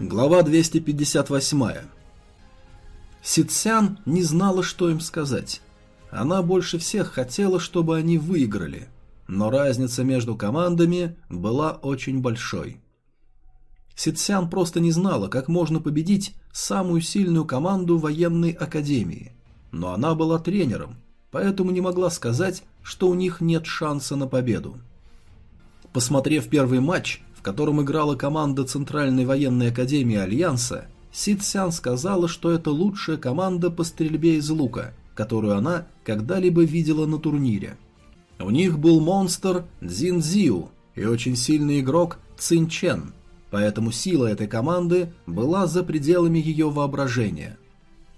Глава 258. Ситсян не знала, что им сказать. Она больше всех хотела, чтобы они выиграли, но разница между командами была очень большой. Ситсян просто не знала, как можно победить самую сильную команду военной академии, но она была тренером, поэтому не могла сказать, что у них нет шанса на победу. Посмотрев первый матч, в котором играла команда Центральной военной академии Альянса, Сид Сян сказала, что это лучшая команда по стрельбе из лука, которую она когда-либо видела на турнире. У них был монстр Цзин Зиу и очень сильный игрок Цин Чен, поэтому сила этой команды была за пределами ее воображения.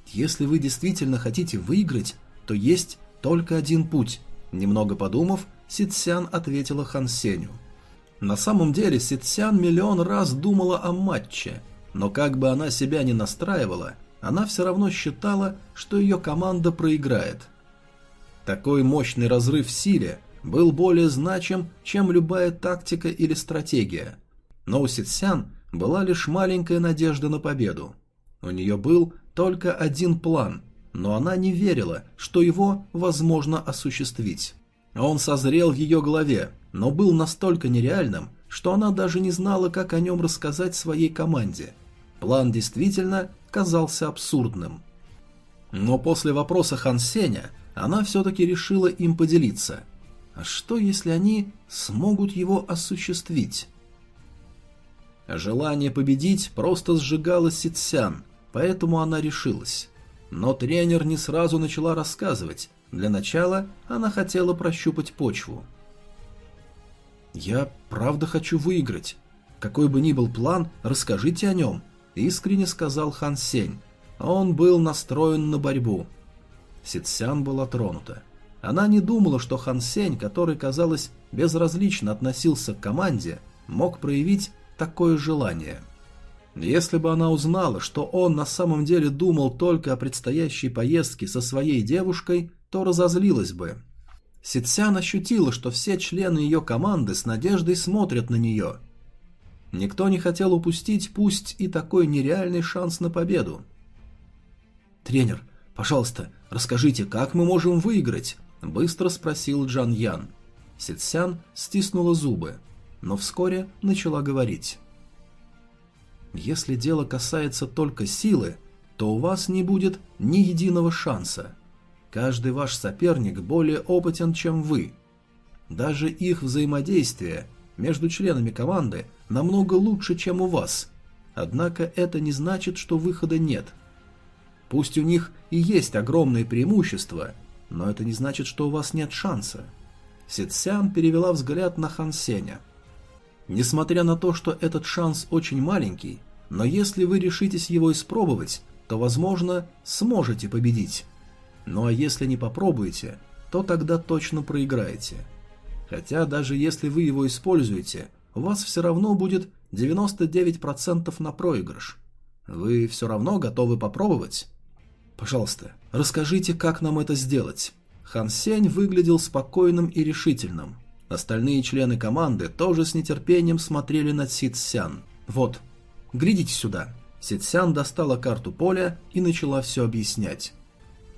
Если вы действительно хотите выиграть, то есть только один путь. Немного подумав, Ситсян ответила Хан Сеню. На самом деле Ситсян миллион раз думала о матче, но как бы она себя ни настраивала, она все равно считала, что ее команда проиграет. Такой мощный разрыв в силе был более значим, чем любая тактика или стратегия. Но у Ситсян была лишь маленькая надежда на победу. У нее был только один план, но она не верила, что его возможно осуществить. Он созрел в ее голове, но был настолько нереальным, что она даже не знала, как о нем рассказать своей команде. План действительно казался абсурдным. Но после вопроса Хан Сеня она все-таки решила им поделиться. А что, если они смогут его осуществить? Желание победить просто сжигало Ситсян, поэтому она решилась. Но тренер не сразу начала рассказывать, для начала она хотела прощупать почву. «Я правда хочу выиграть. Какой бы ни был план, расскажите о нем», — искренне сказал Хан Сень. Он был настроен на борьбу. Ситсян была тронута. Она не думала, что Хан Сень, который, казалось, безразлично относился к команде, мог проявить такое желание. Если бы она узнала, что он на самом деле думал только о предстоящей поездке со своей девушкой, то разозлилась бы. Ситсян ощутила, что все члены ее команды с надеждой смотрят на нее. Никто не хотел упустить пусть и такой нереальный шанс на победу. «Тренер, пожалуйста, расскажите, как мы можем выиграть?» – быстро спросил Джан Ян. Ситсян стиснула зубы, но вскоре начала говорить. «Если дело касается только силы, то у вас не будет ни единого шанса. Каждый ваш соперник более опытен, чем вы. Даже их взаимодействие между членами команды намного лучше, чем у вас. Однако это не значит, что выхода нет. Пусть у них и есть огромные преимущества, но это не значит, что у вас нет шанса. Ситсян перевела взгляд на Хан Сеня. Несмотря на то, что этот шанс очень маленький, но если вы решитесь его испробовать, то, возможно, сможете победить. Ну а если не попробуете, то тогда точно проиграете. Хотя даже если вы его используете, у вас все равно будет 99% на проигрыш. Вы все равно готовы попробовать? Пожалуйста, расскажите, как нам это сделать. Хан Сень выглядел спокойным и решительным. Остальные члены команды тоже с нетерпением смотрели на Сид Сян. Вот, глядите сюда. Сид Сян достала карту поля и начала все объяснять.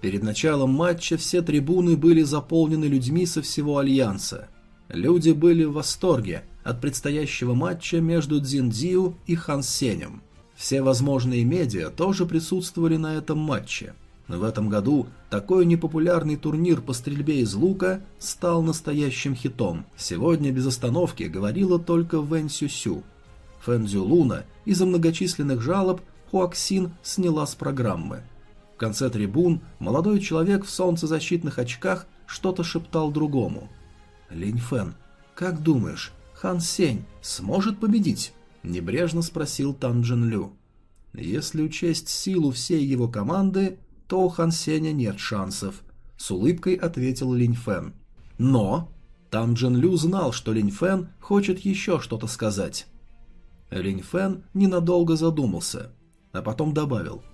Перед началом матча все трибуны были заполнены людьми со всего Альянса. Люди были в восторге от предстоящего матча между Цзиндзиу и Хан Сенем. Все возможные медиа тоже присутствовали на этом матче. В этом году такой непопулярный турнир по стрельбе из лука стал настоящим хитом. Сегодня без остановки говорила только Вэн Сюсю. Фэн Цзю Луна из-за многочисленных жалоб Хуаксин сняла с программы – в конце трибун молодой человек в солнцезащитных очках что-то шептал другому. «Линь Фэн, как думаешь, Хан Сень сможет победить?» – небрежно спросил Тан Джин Лю. «Если учесть силу всей его команды, то у Хан Сеня нет шансов», – с улыбкой ответил Линь Фэн. «Но...» Тан Джин Лю знал, что Линь Фэн хочет еще что-то сказать. Линь Фэн ненадолго задумался, а потом добавил –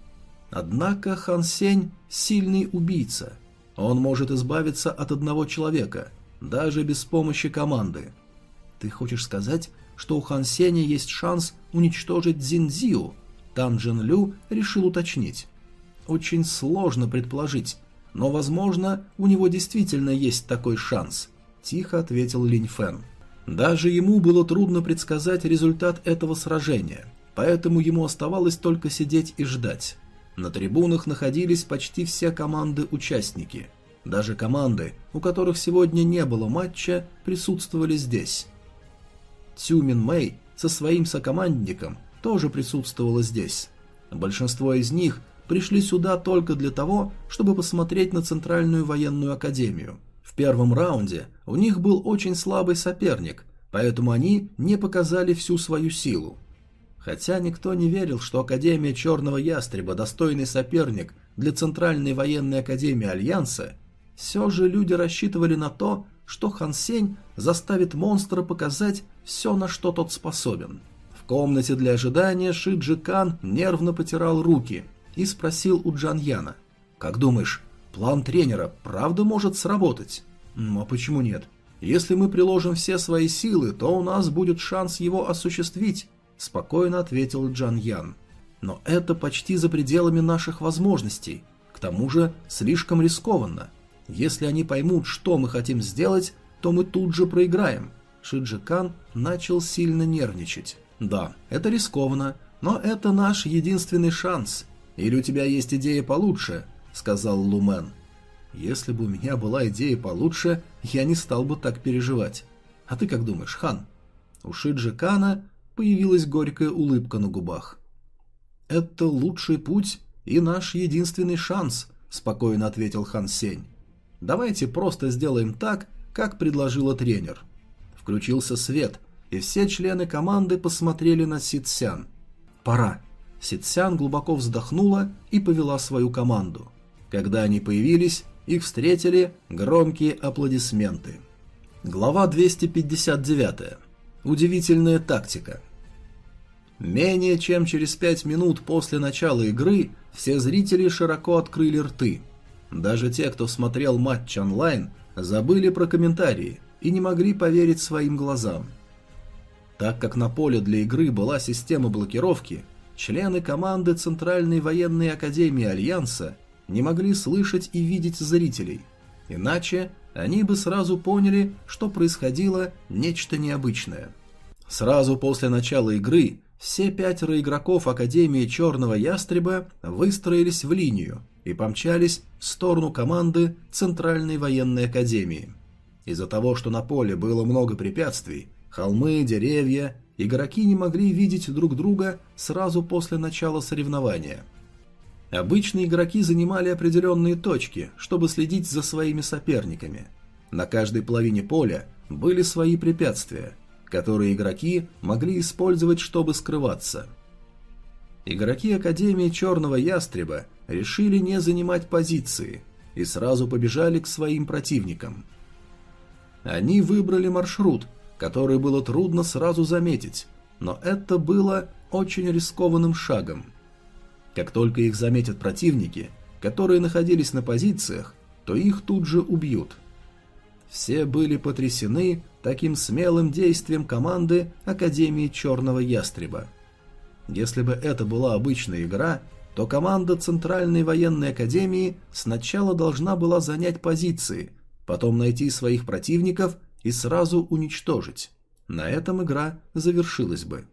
Однако Хан Сень – сильный убийца. Он может избавиться от одного человека, даже без помощи команды. Ты хочешь сказать, что у Хан Сеня есть шанс уничтожить Дзинзиу, Тан Джин Лю решил уточнить. Очень сложно предположить, но, возможно, у него действительно есть такой шанс, тихо ответил Линь Фэн. Даже ему было трудно предсказать результат этого сражения, поэтому ему оставалось только сидеть и ждать. На трибунах находились почти все команды-участники. Даже команды, у которых сегодня не было матча, присутствовали здесь. Цюмин Мэй со своим сокомандником тоже присутствовала здесь. Большинство из них пришли сюда только для того, чтобы посмотреть на Центральную военную академию. В первом раунде у них был очень слабый соперник, поэтому они не показали всю свою силу. Хотя никто не верил, что Академия Черного Ястреба достойный соперник для Центральной военной академии Альянса, все же люди рассчитывали на то, что Хан Сень заставит монстра показать все, на что тот способен. В комнате для ожидания Шиджи Кан нервно потирал руки – и спросил у Джан Яна. «Как думаешь, план тренера правда может сработать?» «А почему нет? Если мы приложим все свои силы, то у нас будет шанс его осуществить», – спокойно ответил Джан Ян. «Но это почти за пределами наших возможностей. К тому же слишком рискованно. Если они поймут, что мы хотим сделать, то мы тут же проиграем». Шиджи Кан начал сильно нервничать. «Да, это рискованно, но это наш единственный шанс. «Или у тебя есть идея получше?» — сказал Лумен. «Если бы у меня была идея получше, я не стал бы так переживать. А ты как думаешь, Хан?» У Шиджи Кана появилась горькая улыбка на губах. «Это лучший путь и наш единственный шанс», — спокойно ответил Хан Сень. «Давайте просто сделаем так, как предложила тренер». Включился свет, и все члены команды посмотрели на Ситсян. «Пора», Ситсян глубоко вздохнула и повела свою команду. Когда они появились, их встретили громкие аплодисменты. Глава 259. Удивительная тактика. Менее чем через пять минут после начала игры все зрители широко открыли рты. Даже те, кто смотрел матч онлайн, забыли про комментарии и не могли поверить своим глазам. Так как на поле для игры была система блокировки, члены команды Центральной военной академии Альянса не могли слышать и видеть зрителей, иначе они бы сразу поняли, что происходило нечто необычное. Сразу после начала игры все пятеро игроков Академии Черного Ястреба выстроились в линию и помчались в сторону команды Центральной военной академии. Из-за того, что на поле было много препятствий, холмы, деревья игроки не могли видеть друг друга сразу после начала соревнования. Обычно игроки занимали определенные точки, чтобы следить за своими соперниками. На каждой половине поля были свои препятствия, которые игроки могли использовать, чтобы скрываться. Игроки Академии Черного Ястреба решили не занимать позиции и сразу побежали к своим противникам. Они выбрали маршрут – который было трудно сразу заметить, но это было очень рискованным шагом. Как только их заметят противники, которые находились на позициях, то их тут же убьют. Все были потрясены таким смелым действием команды Академии Черного Ястреба. Если бы это была обычная игра, то команда Центральной военной академии сначала должна была занять позиции, потом найти своих противников и сразу уничтожить. На этом игра завершилась бы.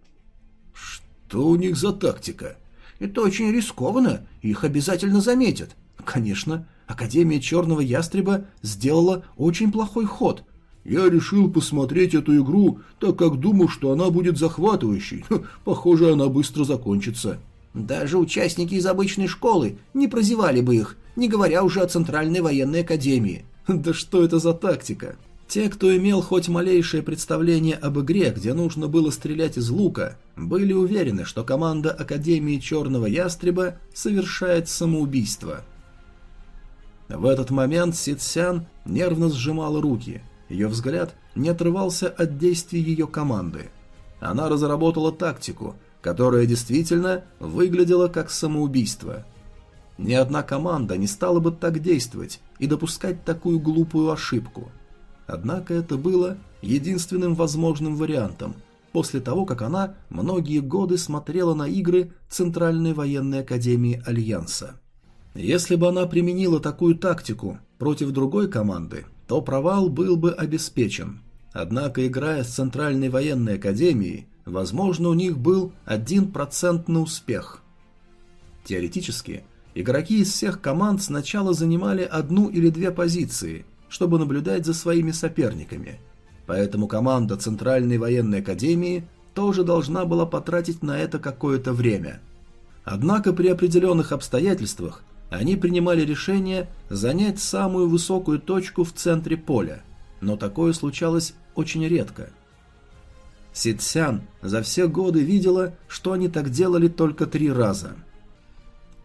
Что у них за тактика? Это очень рискованно, их обязательно заметят. Конечно, Академия Черного Ястреба сделала очень плохой ход. Я решил посмотреть эту игру, так как думал, что она будет захватывающей. Похоже, она быстро закончится. Даже участники из обычной школы не прозевали бы их, не говоря уже о Центральной военной академии. Да что это за тактика? Те, кто имел хоть малейшее представление об игре, где нужно было стрелять из лука, были уверены, что команда Академии Черного Ястреба совершает самоубийство. В этот момент Ситсян нервно сжимала руки, ее взгляд не отрывался от действий ее команды. Она разработала тактику, которая действительно выглядела как самоубийство. Ни одна команда не стала бы так действовать и допускать такую глупую ошибку – Однако это было единственным возможным вариантом, после того, как она многие годы смотрела на игры Центральной военной академии Альянса. Если бы она применила такую тактику против другой команды, то провал был бы обеспечен. Однако, играя с Центральной военной академией, возможно, у них был 1% на успех. Теоретически, игроки из всех команд сначала занимали одну или две позиции, чтобы наблюдать за своими соперниками. Поэтому команда Центральной военной академии тоже должна была потратить на это какое-то время. Однако при определенных обстоятельствах они принимали решение занять самую высокую точку в центре поля, но такое случалось очень редко. Ситсян за все годы видела, что они так делали только три раза.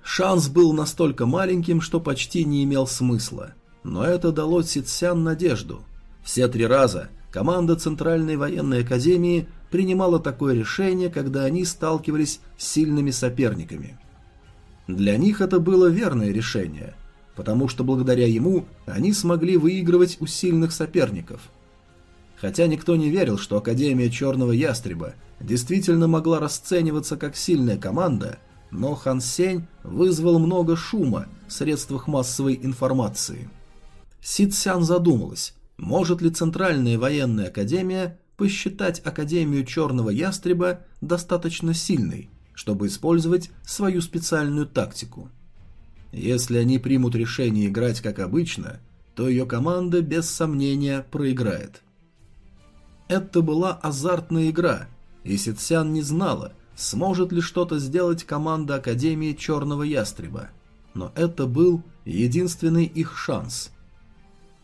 Шанс был настолько маленьким, что почти не имел смысла, но это дало Ситсян надежду. Все три раза команда Центральной военной академии принимала такое решение, когда они сталкивались с сильными соперниками – для них это было верное решение, потому что благодаря ему они смогли выигрывать у сильных соперников. Хотя никто не верил, что Академия Черного Ястреба действительно могла расцениваться как сильная команда, но Хан Сень вызвал много шума в средствах массовой информации. Сид Сян задумалась, может ли Центральная военная академия посчитать Академию Черного Ястреба достаточно сильной, чтобы использовать свою специальную тактику. Если они примут решение играть как обычно, то ее команда без сомнения проиграет. Это была азартная игра, и Ситсян не знала, сможет ли что-то сделать команда Академии Черного Ястреба. Но это был единственный их шанс.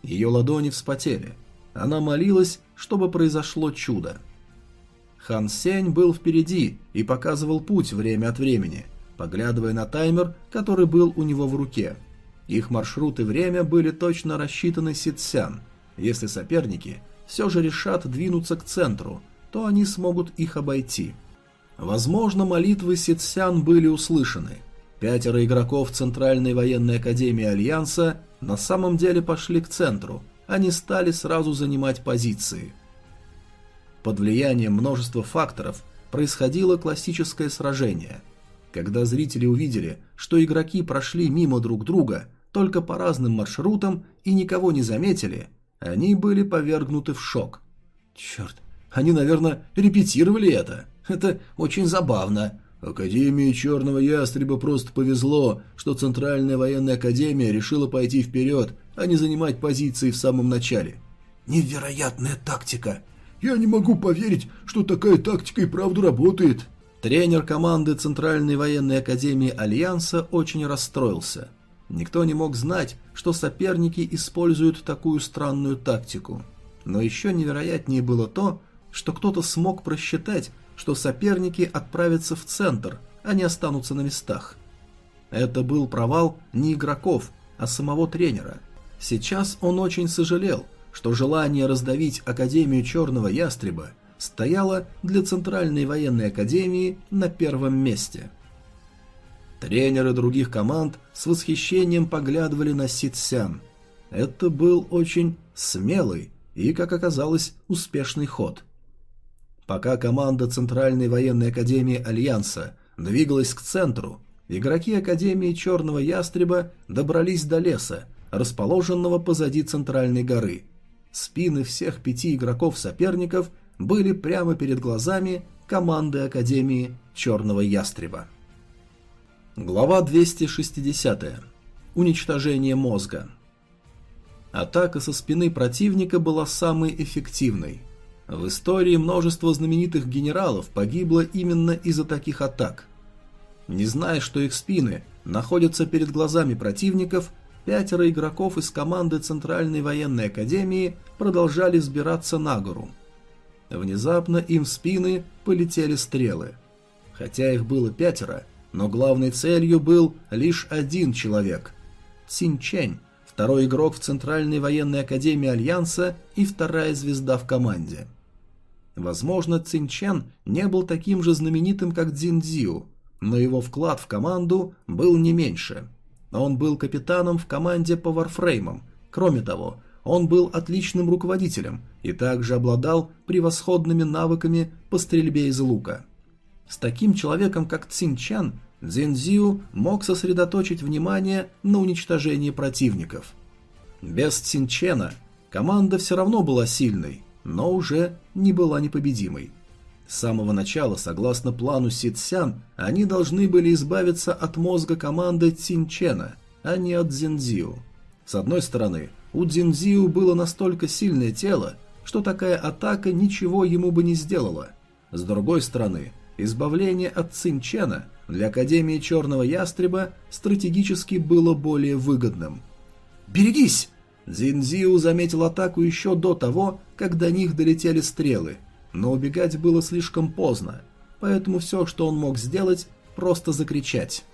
Ее ладони вспотели. Она молилась, чтобы произошло чудо. Хан Сень был впереди и показывал путь время от времени, поглядывая на таймер, который был у него в руке. Их маршрут и время были точно рассчитаны Ситсян. Если соперники все же решат двинуться к центру, то они смогут их обойти. Возможно, молитвы Ситсян были услышаны. Пятеро игроков Центральной военной академии Альянса на самом деле пошли к центру, они стали сразу занимать позиции – под влиянием множества факторов происходило классическое сражение. Когда зрители увидели, что игроки прошли мимо друг друга только по разным маршрутам и никого не заметили, они были повергнуты в шок. Черт, они, наверное, репетировали это. Это очень забавно. Академии Черного Ястреба просто повезло, что Центральная военная академия решила пойти вперед, а не занимать позиции в самом начале. Невероятная тактика. Я не могу поверить, что такая тактика и правда работает. Тренер команды Центральной военной академии Альянса очень расстроился. Никто не мог знать, что соперники используют такую странную тактику. Но еще невероятнее было то, что кто-то смог просчитать, что соперники отправятся в центр, а не останутся на местах. Это был провал не игроков, а самого тренера. Сейчас он очень сожалел – что желание раздавить Академию Черного Ястреба стояло для Центральной военной академии на первом месте. Тренеры других команд с восхищением поглядывали на Ситсян. Это был очень смелый и, как оказалось, успешный ход. Пока команда Центральной военной академии Альянса двигалась к центру, игроки Академии Черного Ястреба добрались до леса, расположенного позади Центральной горы – Спины всех пяти игроков-соперников были прямо перед глазами команды Академии Черного Ястреба. Глава 260. Уничтожение мозга. Атака со спины противника была самой эффективной. В истории множество знаменитых генералов погибло именно из-за таких атак. Не зная, что их спины находятся перед глазами противников, пятеро игроков из команды Центральной военной академии продолжали взбираться на гору. Внезапно им в спины полетели стрелы. Хотя их было пятеро, но главной целью был лишь один человек – Цинчень, второй игрок в Центральной военной академии Альянса и вторая звезда в команде. Возможно, Цинчен не был таким же знаменитым, как Дзиндзю, но его вклад в команду был не меньше – он был капитаном в команде по варфреймам. Кроме того, он был отличным руководителем и также обладал превосходными навыками по стрельбе из лука. С таким человеком, как Цин Чан, Цзиньзю мог сосредоточить внимание на уничтожении противников. Без Цинчена команда все равно была сильной, но уже не была непобедимой. С самого начала, согласно плану Ситсян, они должны были избавиться от мозга команды Цинчена, а не от Цзиньзю. С одной стороны, у Цзиньзю было настолько сильное тело, что такая атака ничего ему бы не сделала. С другой стороны, избавление от Цинчена – для Академии Черного Ястреба стратегически было более выгодным. «Берегись!» Зинзиу заметил атаку еще до того, как до них долетели стрелы, но убегать было слишком поздно, поэтому все, что он мог сделать, просто закричать.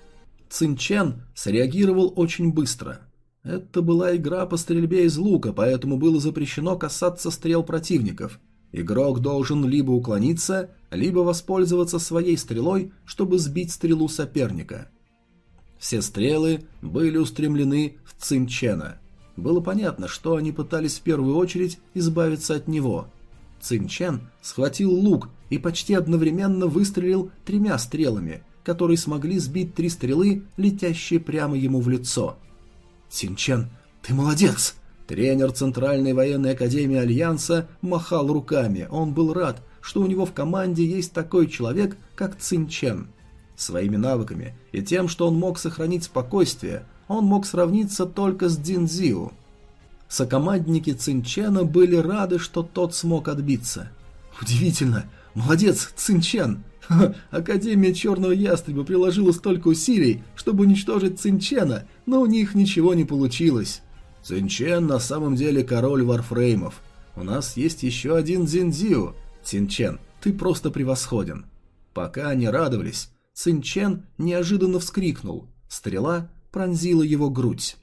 Цинчен среагировал очень быстро. Это была игра по стрельбе из лука, поэтому было запрещено касаться стрел противников – Игрок должен либо уклониться, либо воспользоваться своей стрелой, чтобы сбить стрелу соперника. Все стрелы были устремлены в Цинчена. Было понятно, что они пытались в первую очередь избавиться от него. Цинчен схватил лук и почти одновременно выстрелил тремя стрелами, которые смогли сбить три стрелы, летящие прямо ему в лицо. «Цинчен, ты молодец!» Тренер Центральной военной академии Альянса махал руками. Он был рад, что у него в команде есть такой человек, как Цин Чен. Своими навыками и тем, что он мог сохранить спокойствие, он мог сравниться только с Дин Зиу. Сокомандники Цинчена были рады, что тот смог отбиться. «Удивительно! Молодец, Цинчен! Академия Черного Ястреба приложила столько усилий, чтобы уничтожить Цинчена, но у них ничего не получилось!» Цинчен на самом деле король варфреймов. У нас есть еще один Зиндзио. Цинчен, ты просто превосходен. Пока они радовались, Цинчен неожиданно вскрикнул. Стрела пронзила его грудь.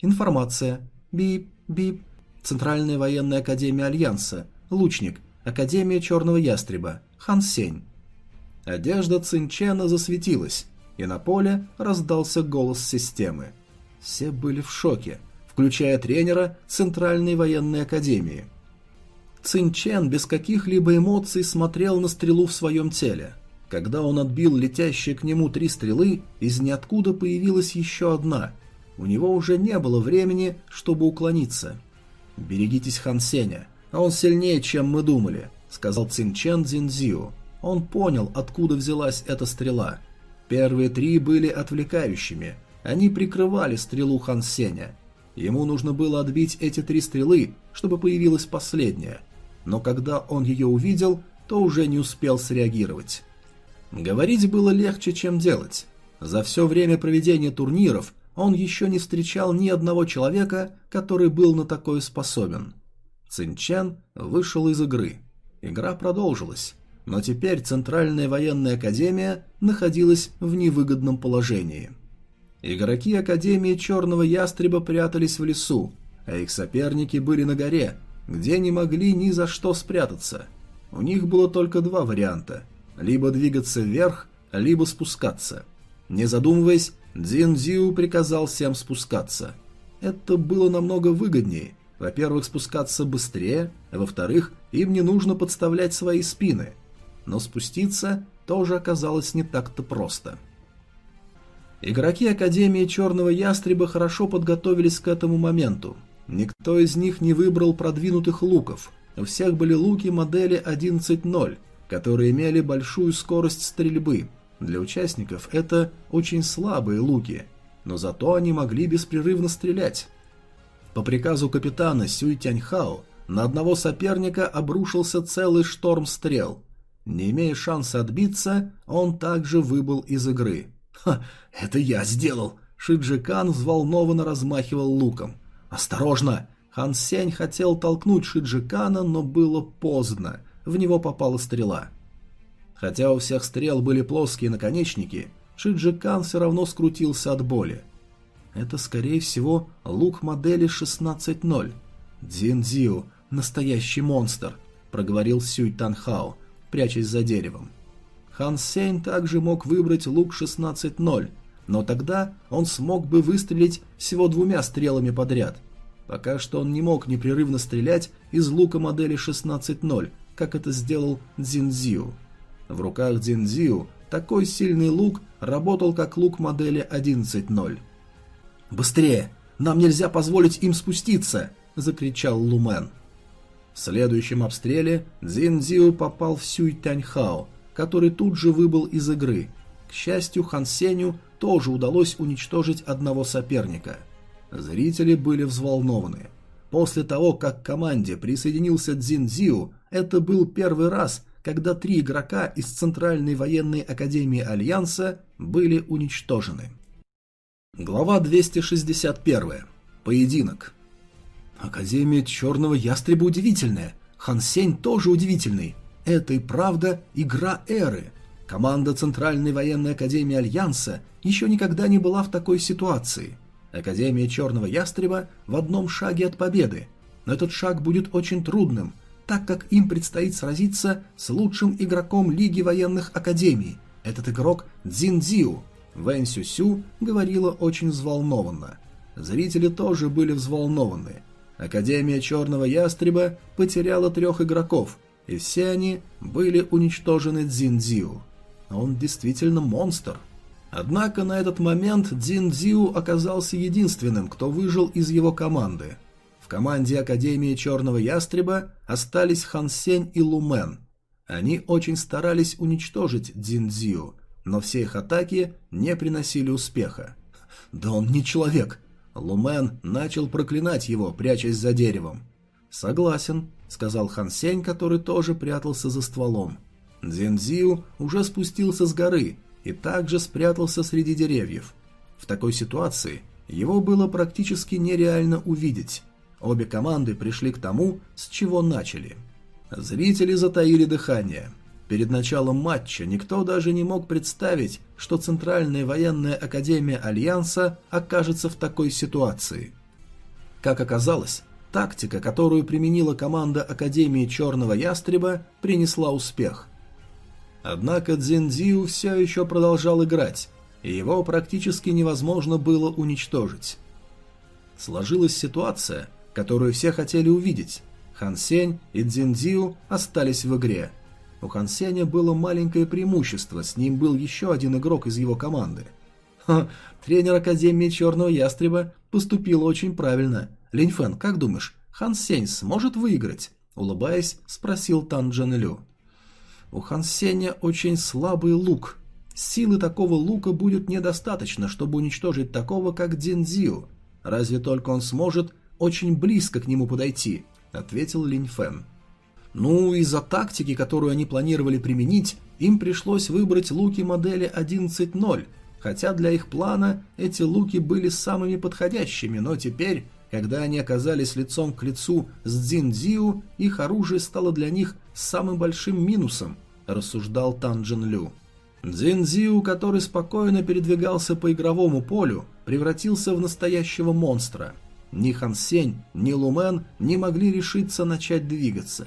Информация. Бип, бип. Центральная военная академия Альянса. Лучник. Академия Черного Ястреба. Хан Сень. Одежда Цинчена засветилась, и на поле раздался голос системы. Все были в шоке включая тренера Центральной военной академии. Цин Чен без каких-либо эмоций смотрел на стрелу в своем теле. Когда он отбил летящие к нему три стрелы, из ниоткуда появилась еще одна. У него уже не было времени, чтобы уклониться. «Берегитесь Хан Сеня, он сильнее, чем мы думали», — сказал Цин Чен Цзинзио. Он понял, откуда взялась эта стрела. Первые три были отвлекающими. Они прикрывали стрелу Хан Сеня. Ему нужно было отбить эти три стрелы, чтобы появилась последняя, но когда он ее увидел, то уже не успел среагировать. Говорить было легче, чем делать. За все время проведения турниров он еще не встречал ни одного человека, который был на такое способен. Цинчен вышел из игры. Игра продолжилась, но теперь Центральная военная академия находилась в невыгодном положении. Игроки Академии Черного Ястреба прятались в лесу, а их соперники были на горе, где не могли ни за что спрятаться. У них было только два варианта – либо двигаться вверх, либо спускаться. Не задумываясь, Дзин Зиу приказал всем спускаться. Это было намного выгоднее. Во-первых, спускаться быстрее, а во-вторых, им не нужно подставлять свои спины. Но спуститься тоже оказалось не так-то просто. Игроки Академии Черного Ястреба хорошо подготовились к этому моменту. Никто из них не выбрал продвинутых луков. У всех были луки модели 11.0, которые имели большую скорость стрельбы. Для участников это очень слабые луки, но зато они могли беспрерывно стрелять. По приказу капитана Сюй Тяньхао на одного соперника обрушился целый шторм стрел. Не имея шанса отбиться, он также выбыл из игры – «Ха, это я сделал!» Шиджикан взволнованно размахивал луком. «Осторожно!» Хан Сень хотел толкнуть Шиджикана, но было поздно. В него попала стрела. Хотя у всех стрел были плоские наконечники, Шиджикан все равно скрутился от боли. Это, скорее всего, лук модели 16.0. «Дзинзио, настоящий монстр», — проговорил Сюй Танхао, прячась за деревом. Хан Сень также мог выбрать лук 16.0, но тогда он смог бы выстрелить всего двумя стрелами подряд. Пока что он не мог непрерывно стрелять из лука модели 16.0, как это сделал Дзинзиу. В руках Дзинзиу такой сильный лук работал как лук модели 11.0. «Быстрее! Нам нельзя позволить им спуститься!» – закричал Лумен. В следующем обстреле Дзинзиу попал в Сюй Тяньхао, который тут же выбыл из игры. К счастью, Хан Сеню тоже удалось уничтожить одного соперника. Зрители были взволнованы. После того, как к команде присоединился Дзинзиу, это был первый раз, когда три игрока из Центральной военной академии Альянса были уничтожены. Глава 261. Поединок. Академия Черного Ястреба удивительная. Хан Сень тоже удивительный. Это и правда игра эры. Команда Центральной военной академии Альянса еще никогда не была в такой ситуации. Академия Черного Ястреба в одном шаге от победы. Но этот шаг будет очень трудным, так как им предстоит сразиться с лучшим игроком Лиги военных академий. Этот игрок Цзин Дзиу. Вэнь Сюсю говорила очень взволнованно. Зрители тоже были взволнованы. Академия Черного Ястреба потеряла трех игроков, и все они были уничтожены Дзиндзиу. Он действительно монстр. Однако на этот момент Дзин Дзиу оказался единственным, кто выжил из его команды. В команде Академии Черного Ястреба остались Хан Сень и Лумен. Они очень старались уничтожить Дзин Дзиу, но все их атаки не приносили успеха. «Да он не человек!» Лумен начал проклинать его, прячась за деревом. «Согласен», — сказал Хан Сень, который тоже прятался за стволом. Дзинзиу уже спустился с горы и также спрятался среди деревьев. В такой ситуации его было практически нереально увидеть. Обе команды пришли к тому, с чего начали. Зрители затаили дыхание. Перед началом матча никто даже не мог представить, что Центральная военная академия Альянса окажется в такой ситуации. Как оказалось, тактика, которую применила команда Академии Черного Ястреба, принесла успех. Однако Цзиньцзю все еще продолжал играть, и его практически невозможно было уничтожить. Сложилась ситуация, которую все хотели увидеть. Хан Сень и Цзиньцзю остались в игре. У Хан Сеня было маленькое преимущество, с ним был еще один игрок из его команды. Ха, тренер Академии Черного Ястреба поступил очень правильно. Линь Фэн, как думаешь, Хан Сень сможет выиграть? Улыбаясь, спросил Тан Джен Лю. У Хан Сеня очень слабый лук. Силы такого лука будет недостаточно, чтобы уничтожить такого, как Дин Дзю. Разве только он сможет очень близко к нему подойти, ответил Линь Фэн. Ну, из-за тактики, которую они планировали применить, им пришлось выбрать луки модели 11.0, хотя для их плана эти луки были самыми подходящими, но теперь, когда они оказались лицом к лицу с Цзин Дзиу, их оружие стало для них самым большим минусом, рассуждал Тан Джин Лю. Цзин Дзиу, который спокойно передвигался по игровому полю, превратился в настоящего монстра. Ни Хан Сень, ни Лумен не могли решиться начать двигаться.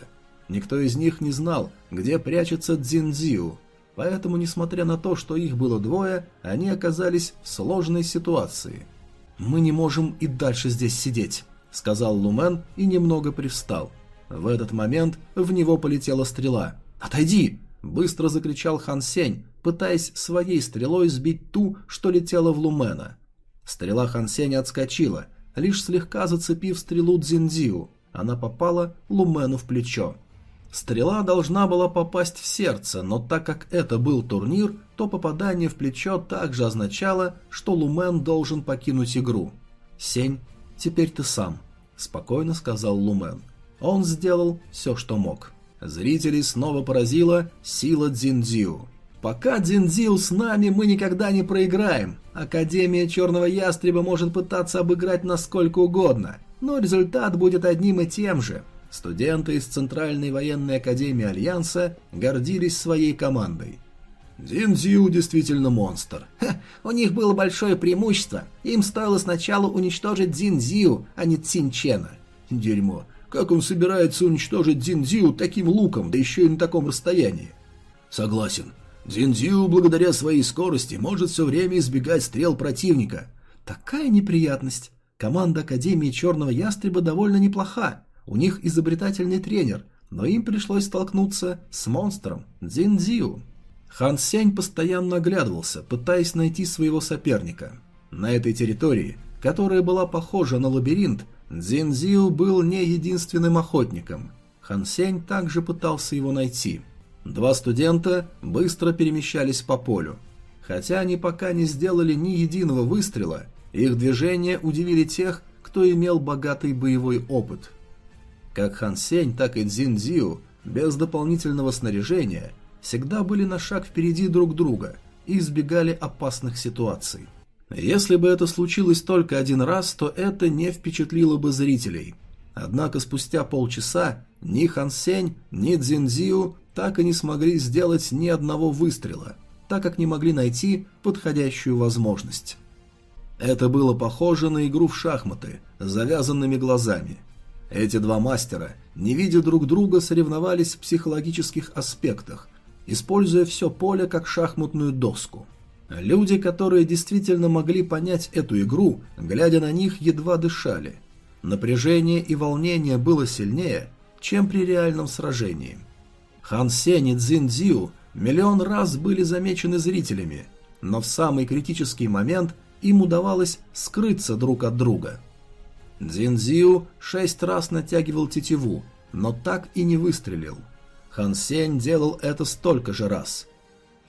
Никто из них не знал, где прячется Цзин Дзиу, поэтому, несмотря на то, что их было двое, они оказались в сложной ситуации. «Мы не можем и дальше здесь сидеть», — сказал Лумен и немного привстал. В этот момент в него полетела стрела. «Отойди!» – быстро закричал Хан Сень, пытаясь своей стрелой сбить ту, что летела в Лумена. Стрела Хан Сеня отскочила, лишь слегка зацепив стрелу Дзиндзиу. Она попала Лумену в плечо. Стрела должна была попасть в сердце, но так как это был турнир, то попадание в плечо также означало, что Лумен должен покинуть игру. «Сень, теперь ты сам», – спокойно сказал Лумен. Он сделал все, что мог. Зрителей снова поразила сила Дзиндзю. «Пока Дзиндзю с нами, мы никогда не проиграем. Академия Черного Ястреба может пытаться обыграть нас сколько угодно, но результат будет одним и тем же». Студенты из Центральной военной академии Альянса гордились своей командой. Дзиндзю действительно монстр. Ха, у них было большое преимущество. Им стоило сначала уничтожить Дзиндзю, а не Цинчена. Дерьмо. Как он собирается уничтожить Дзинзю таким луком, да еще и на таком расстоянии? Согласен. Дзинзю, благодаря своей скорости, может все время избегать стрел противника. Такая неприятность. Команда Академии Черного Ястреба довольно неплоха, у них изобретательный тренер, но им пришлось столкнуться с монстром Дзин Дзю. Хан Сень постоянно оглядывался, пытаясь найти своего соперника. На этой территории, которая была похожа на лабиринт, Дзин Дзю был не единственным охотником. Хан Сень также пытался его найти. Два студента быстро перемещались по полю. Хотя они пока не сделали ни единого выстрела, их движения удивили тех, кто имел богатый боевой опыт. Как Хан Сень, так и Цзин Дзю без дополнительного снаряжения всегда были на шаг впереди друг друга и избегали опасных ситуаций. Если бы это случилось только один раз, то это не впечатлило бы зрителей. Однако спустя полчаса ни Хан Сень, ни Цзин Дзю так и не смогли сделать ни одного выстрела, так как не могли найти подходящую возможность. Это было похоже на игру в шахматы с завязанными глазами. Эти два мастера, не видя друг друга, соревновались в психологических аспектах, используя все поле как шахматную доску. Люди, которые действительно могли понять эту игру, глядя на них, едва дышали. Напряжение и волнение было сильнее, чем при реальном сражении – Хан Сень и Цзин Цзю миллион раз были замечены зрителями, но в самый критический момент им удавалось скрыться друг от друга. Цзин Цзю шесть раз натягивал тетиву, но так и не выстрелил. Хан Сень делал это столько же раз.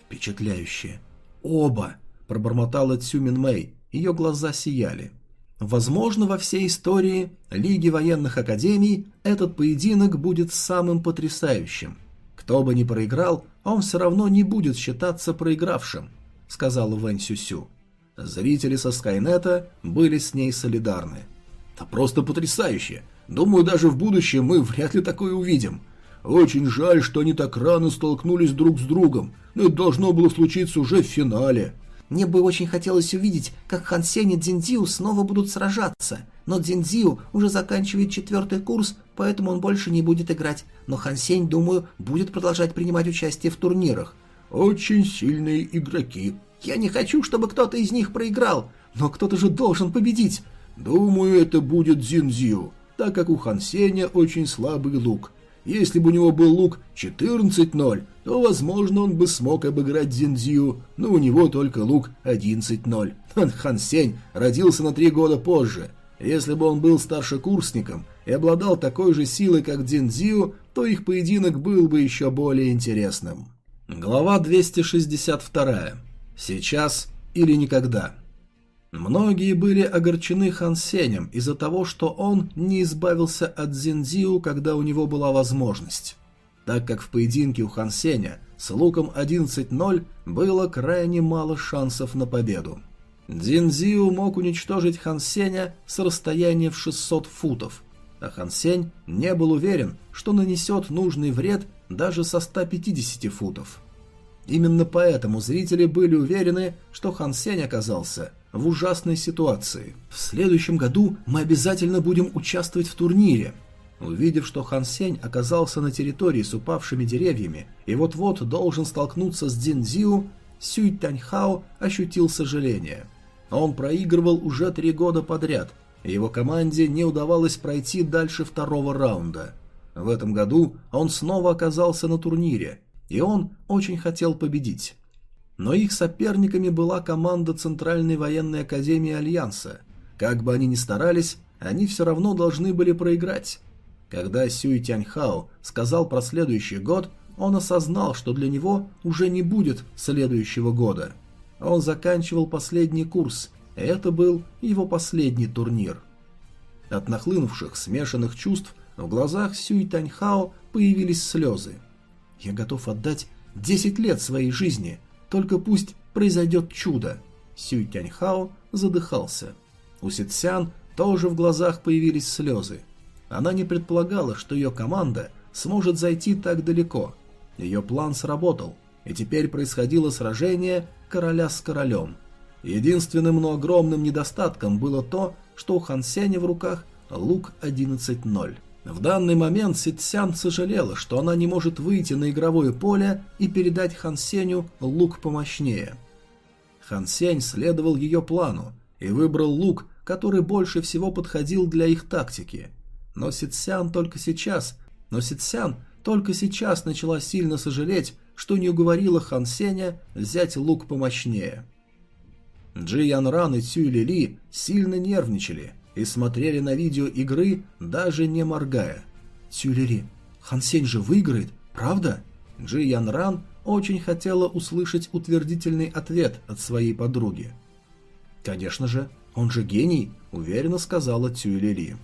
«Впечатляюще! Оба!» – пробормотала Цюмин Мэй, ее глаза сияли. Возможно, во всей истории Лиги военных академий этот поединок будет самым потрясающим. Кто бы ни проиграл, он все равно не будет считаться проигравшим, сказала Вэнь Сюсю. Зрители со Скайнета были с ней солидарны. Это просто потрясающе. Думаю, даже в будущем мы вряд ли такое увидим. Очень жаль, что они так рано столкнулись друг с другом, но это должно было случиться уже в финале. Мне бы очень хотелось увидеть, как Хан Сень и Дзиндзю снова будут сражаться. Но Дзиндзю уже заканчивает четвертый курс, поэтому он больше не будет играть. Но Хан Сень, думаю, будет продолжать принимать участие в турнирах. Очень сильные игроки. Я не хочу, чтобы кто-то из них проиграл, но кто-то же должен победить. Думаю, это будет Дзиндзю, так как у Хан Сеня очень слабый лук. Если бы у него был лук 14-0, то, возможно, он бы смог обыграть Дзиндзю, но у него только лук 11-0. Хан Сень родился на три года позже. Если бы он был старшекурсником и обладал такой же силой, как Дзиндзю, то их поединок был бы еще более интересным. Глава 262. Сейчас или никогда. Многие были огорчены Хан Сенем из-за того, что он не избавился от Зиндзиу, когда у него была возможность. Так как в поединке у Хан Сеня с луком 11-0 было крайне мало шансов на победу. Дзинзиу мог уничтожить Хан Сеня с расстояния в 600 футов, а Хан Сень не был уверен, что нанесет нужный вред даже со 150 футов. Именно поэтому зрители были уверены, что Хан Сень оказался в ужасной ситуации. В следующем году мы обязательно будем участвовать в турнире. Увидев, что Хан Сень оказался на территории с упавшими деревьями и вот-вот должен столкнуться с Дзинзиу, Сюй Таньхао ощутил сожаление. Он проигрывал уже три года подряд, и его команде не удавалось пройти дальше второго раунда. В этом году он снова оказался на турнире, и он очень хотел победить но их соперниками была команда Центральной военной академии Альянса. Как бы они ни старались, они все равно должны были проиграть. Когда Сюй Тяньхао сказал про следующий год, он осознал, что для него уже не будет следующего года. Он заканчивал последний курс, и это был его последний турнир. От нахлынувших смешанных чувств в глазах Сюй Таньхао появились слезы. «Я готов отдать 10 лет своей жизни, только пусть произойдет чудо. Сюй Тяньхао задыхался. У Ситсян тоже в глазах появились слезы. Она не предполагала, что ее команда сможет зайти так далеко. Ее план сработал, и теперь происходило сражение короля с королем. Единственным, но огромным недостатком было то, что у Хан Сеня в руках лук 11-0. В данный момент Ситсян сожалела, что она не может выйти на игровое поле и передать Хан Сеню лук помощнее. Хан Сень следовал ее плану и выбрал лук который больше всего подходил для их тактики. Но Ситсян только сейчас, но Ситсян только сейчас начала сильно сожалеть, что не уговорила Хан Сеня взять лук помощнее. Джи Ян Ран и Цюй Лили сильно нервничали и смотрели на видео игры, даже не моргая. Цюй Лили, Хан Сень же выиграет, правда? Джи Ян Ран очень хотела услышать утвердительный ответ от своей подруги. «Конечно же, он же гений», — уверенно сказала Цюй Лили.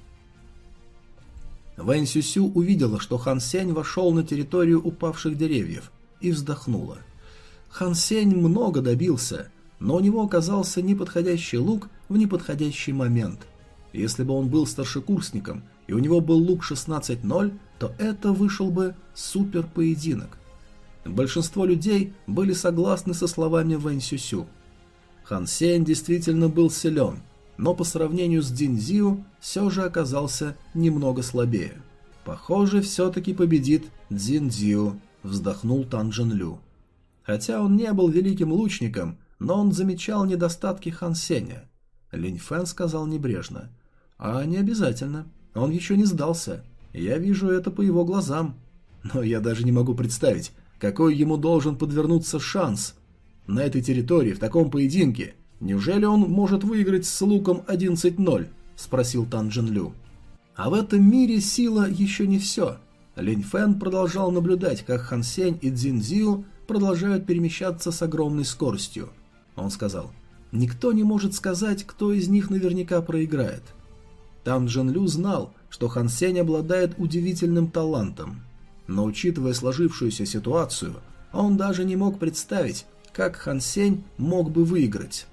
Вэнь Сюсю увидела, что Хан Сень вошел на территорию упавших деревьев, и вздохнула. Хан Сень много добился, но у него оказался неподходящий лук в неподходящий момент. Если бы он был старшекурсником, и у него был лук 16-0, то это вышел бы супер-поединок. Большинство людей были согласны со словами Вэнь Сюсю. Хан Сень действительно был силен, но по сравнению с Динзиу все же оказался немного слабее. Похоже, все-таки победит Дзиндзиу, вздохнул Тан Лю. Хотя он не был великим лучником, но он замечал недостатки Хан Сеня. Линь Фэн сказал небрежно. «А не обязательно. Он еще не сдался. Я вижу это по его глазам. Но я даже не могу представить, какой ему должен подвернуться шанс. На этой территории, в таком поединке, неужели он может выиграть с луком 11-0?» – спросил Тан Джин Лю. А в этом мире сила еще не все. Линь Фэн продолжал наблюдать, как Хан Сень и Цзин Зиу продолжают перемещаться с огромной скоростью. Он сказал, «Никто не может сказать, кто из них наверняка проиграет». Там Джен Лю знал, что Хан Сень обладает удивительным талантом. Но учитывая сложившуюся ситуацию, он даже не мог представить, как Хан Сень мог бы выиграть.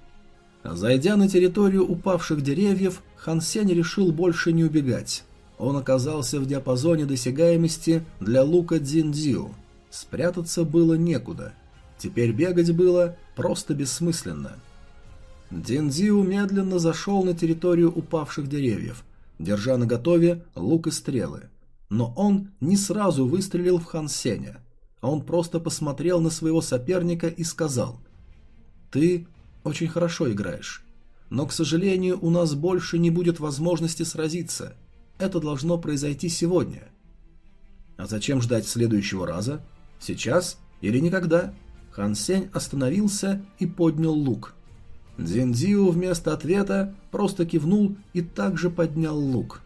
Зайдя на территорию упавших деревьев, Хан Сень решил больше не убегать. Он оказался в диапазоне досягаемости для лука Дзиндзю. Спрятаться было некуда. Теперь бегать было просто бессмысленно. Дзиндзю медленно зашел на территорию упавших деревьев, держа на готове лук и стрелы. Но он не сразу выстрелил в Хан Сеня. Он просто посмотрел на своего соперника и сказал «Ты очень хорошо играешь, но, к сожалению, у нас больше не будет возможности сразиться. Это должно произойти сегодня». «А зачем ждать следующего раза? Сейчас или никогда?» Хан Сень остановился и поднял лук. Дзиндзиу вместо ответа просто кивнул и также поднял лук.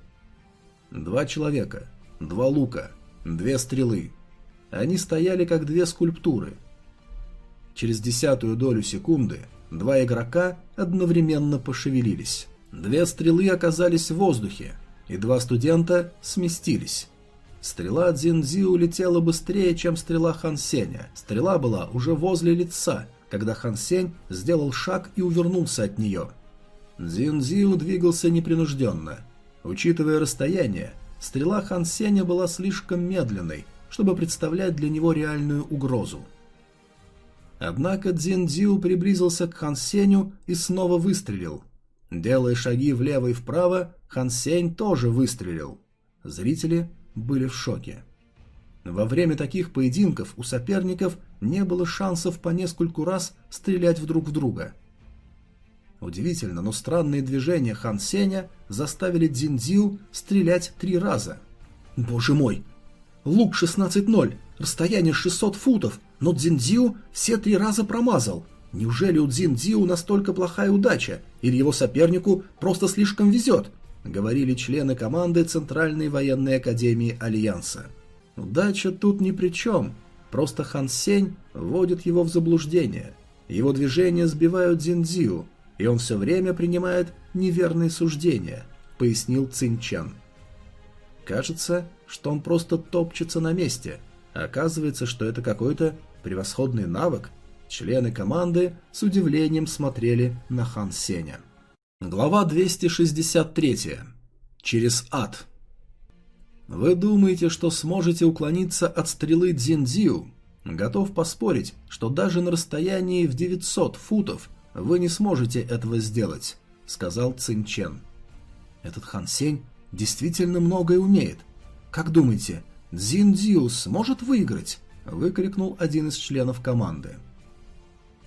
Два человека, два лука, две стрелы. Они стояли как две скульптуры. Через десятую долю секунды два игрока одновременно пошевелились. Две стрелы оказались в воздухе, и два студента сместились. Стрела Дзиндзиу летела быстрее, чем стрела Хан Сеня. Стрела была уже возле лица – когда Хан Сень сделал шаг и увернулся от нее. Дзинзиу двигался непринужденно. Учитывая расстояние, стрела Хан Сеня была слишком медленной, чтобы представлять для него реальную угрозу. Однако Дзиндзиу приблизился к Хан Сеню и снова выстрелил. Делая шаги влево и вправо, Хан Сень тоже выстрелил. Зрители были в шоке. Во время таких поединков у соперников не было шансов по нескольку раз стрелять в друг в друга. Удивительно, но странные движения Хан Сеня заставили Дзиндзю стрелять три раза. Боже мой! Лук 16-0, расстояние 600 футов, но Дзиндзю все три раза промазал. Неужели у Дзиндзю настолько плохая удача, или его сопернику просто слишком везет? Говорили члены команды Центральной военной академии Альянса. Удача тут ни при чем. Просто Хан Сень вводит его в заблуждение. Его движения сбивают Зиндзю, и он все время принимает неверные суждения, пояснил Цинчан. Кажется, что он просто топчется на месте, оказывается, что это какой-то превосходный навык. Члены команды с удивлением смотрели на Хан Сеня. Глава 263. Через ад. Вы думаете, что сможете уклониться от стрелы Дзиндзю? Готов поспорить, что даже на расстоянии в 900 футов вы не сможете этого сделать, сказал Цинчен. Этот Хан Сень действительно многое умеет. Как думаете, Дзиндзю сможет выиграть? Выкрикнул один из членов команды.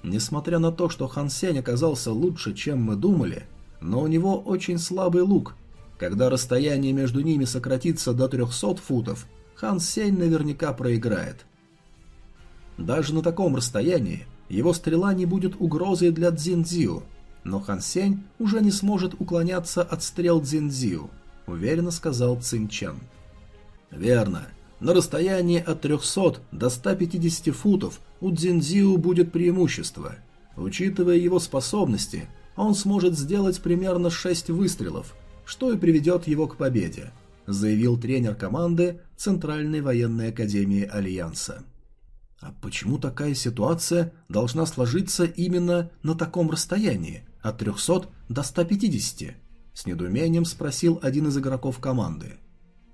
Несмотря на то, что Хан Сень оказался лучше, чем мы думали, но у него очень слабый лук. Когда расстояние между ними сократится до 300 футов, Хан Сень наверняка проиграет. Даже на таком расстоянии его стрела не будет угрозой для Цзиньцзю, но Хан Сень уже не сможет уклоняться от стрел Цзиньцзю, уверенно сказал Цин Чен. Верно. На расстоянии от 300 до 150 футов у Цзиньцзю будет преимущество. Учитывая его способности, он сможет сделать примерно 6 выстрелов, что и приведет его к победе, заявил тренер команды Центральной военной академии Альянса. А почему такая ситуация должна сложиться именно на таком расстоянии, от 300 до 150? С недоумением спросил один из игроков команды.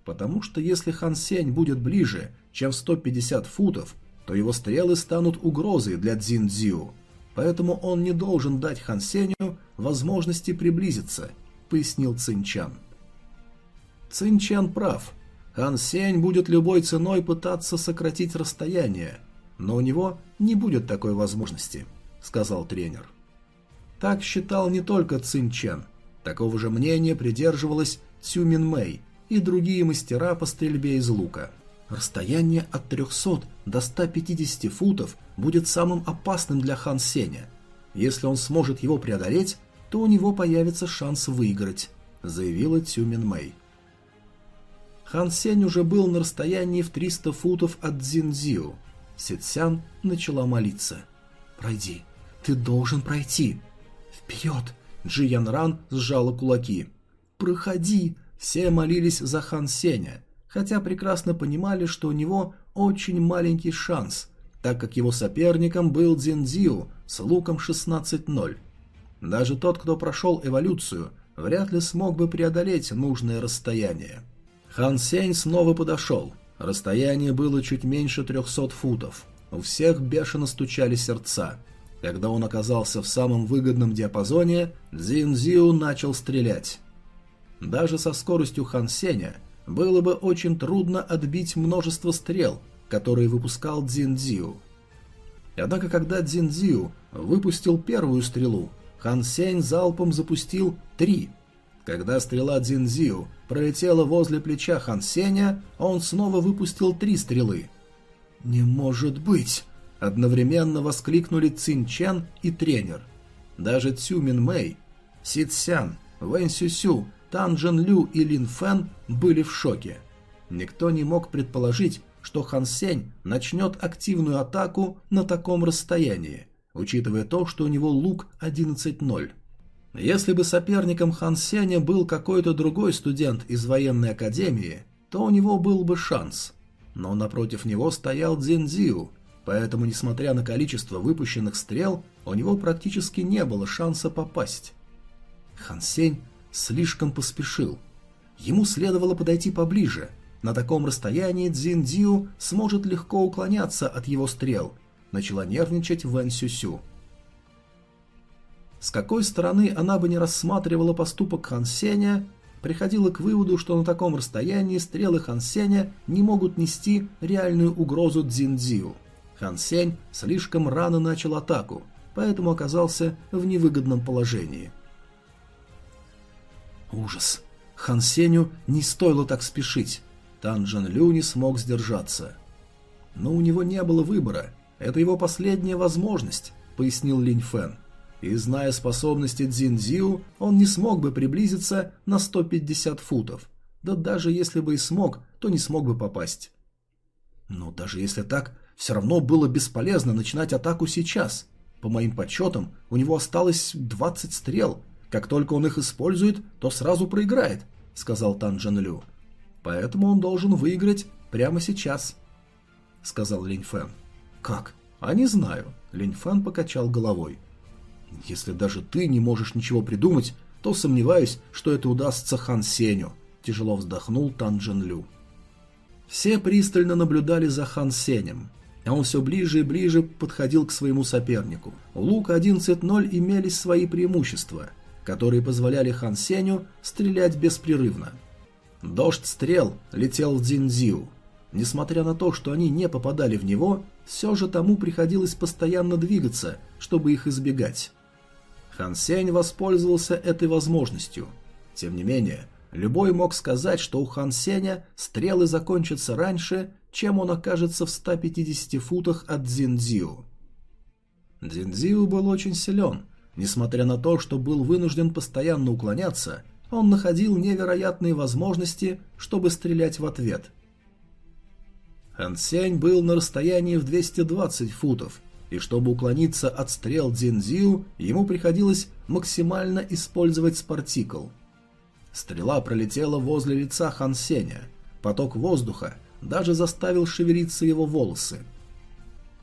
Потому что если Хан Сень будет ближе, чем в 150 футов, то его стрелы станут угрозой для Цзин Цзю, поэтому он не должен дать Хан Сенью возможности приблизиться, пояснил Цинчан. Цинчан прав. Хан Сень будет любой ценой пытаться сократить расстояние, но у него не будет такой возможности, сказал тренер. Так считал не только Цинчан. Такого же мнения придерживалась Цюмин Мэй и другие мастера по стрельбе из лука. Расстояние от 300 до 150 футов будет самым опасным для Хан Сеня. Если он сможет его преодолеть, то у него появится шанс выиграть, заявила Цюмин Мэй. Хан Сень уже был на расстоянии в 300 футов от Цзинзиу. Ситсян начала молиться. «Пройди. Ты должен пройти. Вперед!» Джи Ян Ран сжала кулаки. «Проходи!» Все молились за Хан Сеня, хотя прекрасно понимали, что у него очень маленький шанс, так как его соперником был Дзиндзиу с луком 16-0. Даже тот, кто прошел эволюцию, вряд ли смог бы преодолеть нужное расстояние. Хан Сень снова подошел. Расстояние было чуть меньше 300 футов. У всех бешено стучали сердца. Когда он оказался в самом выгодном диапазоне, Дзин начал стрелять. Даже со скоростью Хан Сеня было бы очень трудно отбить множество стрел, которые выпускал Дзин Дзю. Однако, когда Дзин Дзю выпустил первую стрелу, Хан Сень залпом запустил три. Когда стрела Дзин Дзю пролетела возле плеча Хан Сеня, он снова выпустил три стрелы. «Не может быть!» – одновременно воскликнули Цин Чен и тренер. Даже Цю Мин Мэй, Си Цян, Вэнь Сю Сю Тан Лю и Лин Фэн были в шоке. Никто не мог предположить, что Хан Сень начнет активную атаку на таком расстоянии, учитывая то, что у него лук 11-0. Если бы соперником Хан Сеня был какой-то другой студент из военной академии, то у него был бы шанс. Но напротив него стоял Дзинзиу, поэтому, несмотря на количество выпущенных стрел, у него практически не было шанса попасть. Хан Сень слишком поспешил. Ему следовало подойти поближе. На таком расстоянии Цзин Дзю сможет легко уклоняться от его стрел. Начала нервничать Вэн Сюсю. С какой стороны она бы не рассматривала поступок Хан Сеня, приходила к выводу, что на таком расстоянии стрелы Хан Сеня не могут нести реальную угрозу Цзин Дзю. Хан Сень слишком рано начал атаку, поэтому оказался в невыгодном положении. Ужас. Хан Сеню не стоило так спешить. Тан Джан Лю не смог сдержаться. Но у него не было выбора. Это его последняя возможность, пояснил Линь Фэн. И зная способности Цзин Зиу, он не смог бы приблизиться на 150 футов. Да даже если бы и смог, то не смог бы попасть. Но даже если так, все равно было бесполезно начинать атаку сейчас. По моим подсчетам, у него осталось 20 стрел, как только он их использует, то сразу проиграет», — сказал Тан Джан Лю. «Поэтому он должен выиграть прямо сейчас», — сказал Линь Фэн. «Как? А не знаю», — Линь Фэн покачал головой. «Если даже ты не можешь ничего придумать, то сомневаюсь, что это удастся Хан Сеню», — тяжело вздохнул Тан Джан Лю. Все пристально наблюдали за Хан Сенем, а он все ближе и ближе подходил к своему сопернику. У Лука 11-0 имелись свои преимущества — которые позволяли Хан Сеню стрелять беспрерывно. Дождь стрел летел в Дзинзиу. Несмотря на то, что они не попадали в него, все же тому приходилось постоянно двигаться, чтобы их избегать. Хан Сень воспользовался этой возможностью. Тем не менее, любой мог сказать, что у Хан Сеня стрелы закончатся раньше, чем он окажется в 150 футах от Дзиндзю. Дзиндзю был очень силен. Несмотря на то, что был вынужден постоянно уклоняться, он находил невероятные возможности, чтобы стрелять в ответ. Хан Сень был на расстоянии в 220 футов, и чтобы уклониться от стрел Дзиндзю, ему приходилось максимально использовать спартикл. Стрела пролетела возле лица Хан Сеня. Поток воздуха даже заставил шевелиться его волосы.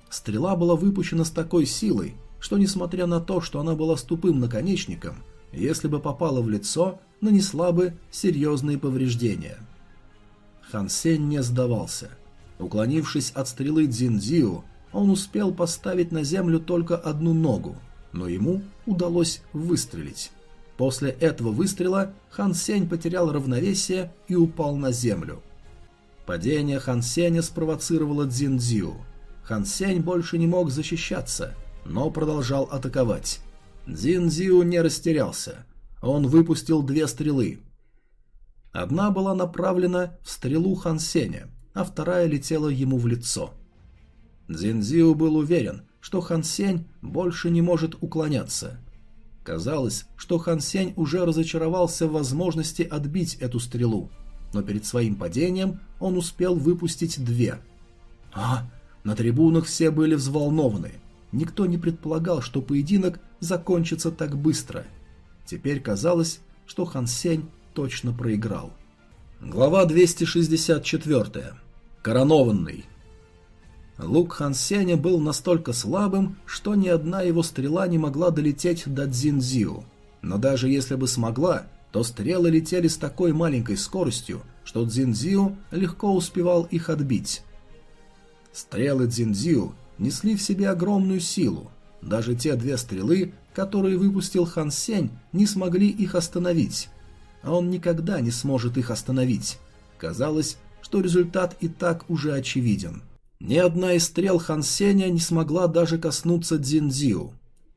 Стрела была выпущена с такой силой, что несмотря на то, что она была с тупым наконечником, если бы попала в лицо, нанесла бы серьезные повреждения. Хан Сень не сдавался. Уклонившись от стрелы Дзиндзиу, он успел поставить на землю только одну ногу, но ему удалось выстрелить. После этого выстрела Хан Сень потерял равновесие и упал на землю. Падение Хан Сеня спровоцировало Дзиндзю. Хан Сень больше не мог защищаться, но продолжал атаковать. Дзиндзю не растерялся. Он выпустил две стрелы. Одна была направлена в стрелу Хан Сеня, а вторая летела ему в лицо. Дзиндзю был уверен, что Хан Сень больше не может уклоняться. Казалось, что Хан Сень уже разочаровался в возможности отбить эту стрелу – но перед своим падением он успел выпустить две. А, на трибунах все были взволнованы. Никто не предполагал, что поединок закончится так быстро. Теперь казалось, что Хан Сень точно проиграл. Глава 264. Коронованный. Лук Хан Сеня был настолько слабым, что ни одна его стрела не могла долететь до Цзинзиу. Но даже если бы смогла, то стрелы летели с такой маленькой скоростью, что Цзинзио легко успевал их отбить. Стрелы Цзинзио несли в себе огромную силу. Даже те две стрелы, которые выпустил Хан Сень, не смогли их остановить. А он никогда не сможет их остановить. Казалось, что результат и так уже очевиден. Ни одна из стрел Хан Сеня не смогла даже коснуться Цзинзио.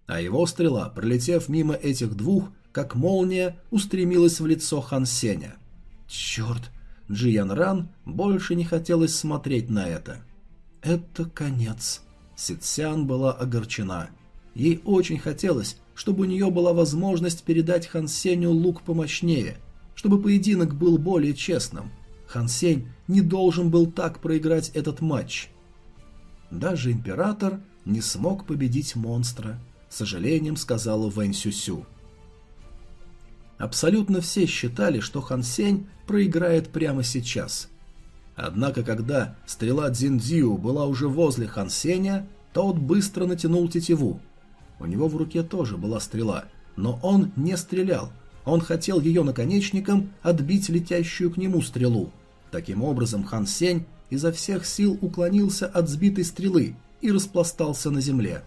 А его стрела, пролетев мимо этих двух, как молния устремилась в лицо Хан Сеня. Черт! Джиян Ран больше не хотелось смотреть на это. Это конец. Ситсян была огорчена. Ей очень хотелось, чтобы у нее была возможность передать Хан Сеню лук помощнее, чтобы поединок был более честным. Хан Сень не должен был так проиграть этот матч. Даже император не смог победить монстра, с сожалением сказала Вэнь Сюсю. Абсолютно все считали, что Хан Сень проиграет прямо сейчас. Однако, когда стрела Дзиндзю была уже возле Хан Сеня, тот быстро натянул тетиву. У него в руке тоже была стрела, но он не стрелял. Он хотел ее наконечником отбить летящую к нему стрелу. Таким образом, Хан Сень изо всех сил уклонился от сбитой стрелы и распластался на земле.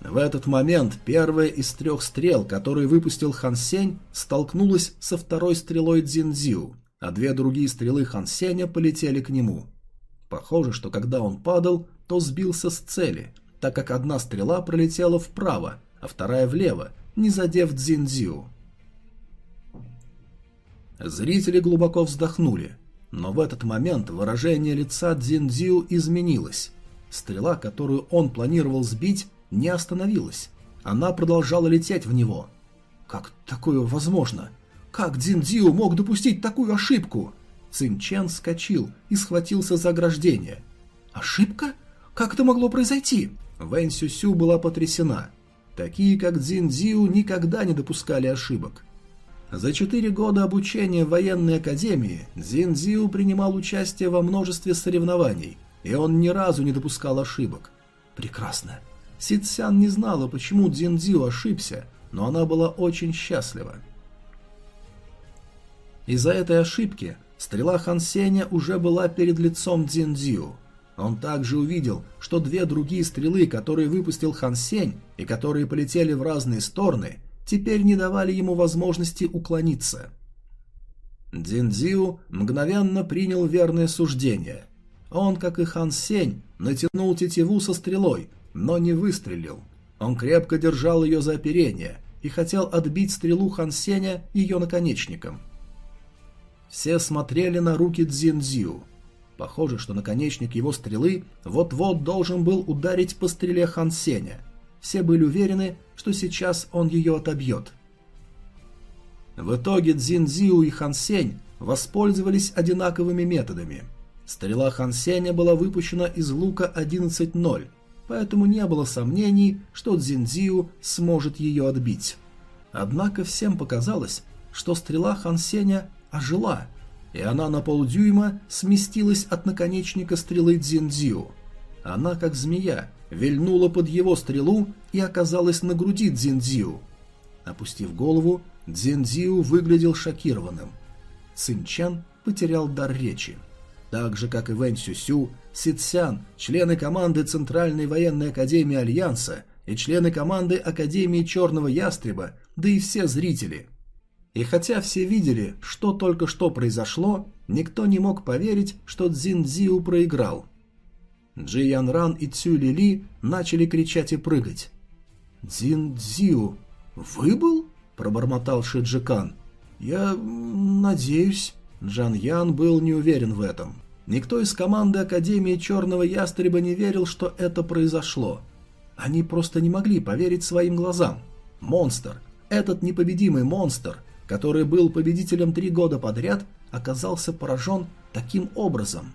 В этот момент первая из трех стрел, которые выпустил Хан Сень, столкнулась со второй стрелой Цзинзю, а две другие стрелы Хан Сеня полетели к нему. Похоже, что когда он падал, то сбился с цели, так как одна стрела пролетела вправо, а вторая влево, не задев Цзинзю. Зрители глубоко вздохнули, но в этот момент выражение лица Цзинзю изменилось. Стрела, которую он планировал сбить, не остановилась. Она продолжала лететь в него. Как такое возможно? Как Дзин Дзио мог допустить такую ошибку? Цин Чен вскочил и схватился за ограждение. Ошибка? Как это могло произойти? Вэнь Сюсю была потрясена. Такие, как Дзин Дзио, никогда не допускали ошибок. За четыре года обучения в военной академии Дзин Дзио принимал участие во множестве соревнований, и он ни разу не допускал ошибок. Прекрасно. Ситсян не знала, почему Дзиндзю ошибся, но она была очень счастлива. Из-за этой ошибки стрела Хан Сеня уже была перед лицом Дзиндзю. Он также увидел, что две другие стрелы, которые выпустил Хан Сень и которые полетели в разные стороны, теперь не давали ему возможности уклониться. Дзиндзю мгновенно принял верное суждение. Он, как и Хан Сень, натянул тетиву со стрелой, но не выстрелил. Он крепко держал ее за оперение и хотел отбить стрелу Хан Сеня ее наконечником. Все смотрели на руки Цзиньцзю. Похоже, что наконечник его стрелы вот-вот должен был ударить по стреле Хан Сеня. Все были уверены, что сейчас он ее отобьет. В итоге Цзиньцзю и Хан Сень воспользовались одинаковыми методами. Стрела Хан Сеня была выпущена из лука 11.0, поэтому не было сомнений, что Цзиньцзю сможет ее отбить. Однако всем показалось, что стрела Хан Сеня ожила, и она на полдюйма сместилась от наконечника стрелы Цзиньцзю. Она, как змея, вильнула под его стрелу и оказалась на груди Цзиньцзю. Опустив голову, Цзиньцзю выглядел шокированным. Цинчан потерял дар речи. Так же, как и Вэнь Сюсю, Сицян, члены команды Центральной военной академии Альянса и члены команды Академии Черного Ястреба, да и все зрители. И хотя все видели, что только что произошло, никто не мог поверить, что Цзин Цзиу проиграл. Джи Ян Ран и Цю Ли Ли начали кричать и прыгать. «Цзин Цзиу выбыл?» – пробормотал Ши Джикан. «Я надеюсь...» Джан Ян был не уверен в этом. Никто из команды Академии Черного Ястреба не верил, что это произошло. Они просто не могли поверить своим глазам. Монстр, этот непобедимый монстр, который был победителем три года подряд, оказался поражен таким образом.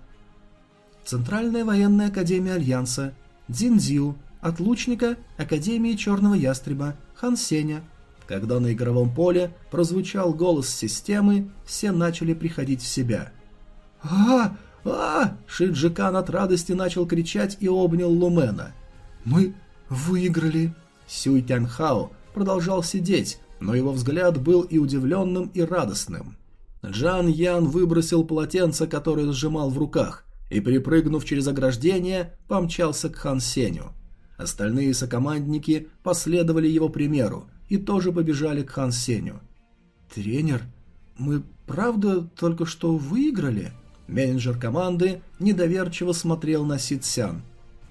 Центральная военная академия Альянса, Дзинзю, отлучника Академии Черного Ястреба, Хан Сеня, когда на игровом поле прозвучал голос системы, все начали приходить в себя. а а Шиджикан от радости начал кричать и обнял Лумена. «Мы выиграли!» Сюй Тяньхао продолжал сидеть, но его взгляд был и удивленным, и радостным. Джан Ян выбросил полотенце, которое сжимал в руках, и, припрыгнув через ограждение, помчался к Хан Сеню. Остальные сокомандники последовали его примеру, и тоже побежали к Хан Сеню. «Тренер, мы правда только что выиграли?» Менеджер команды недоверчиво смотрел на Ситсян.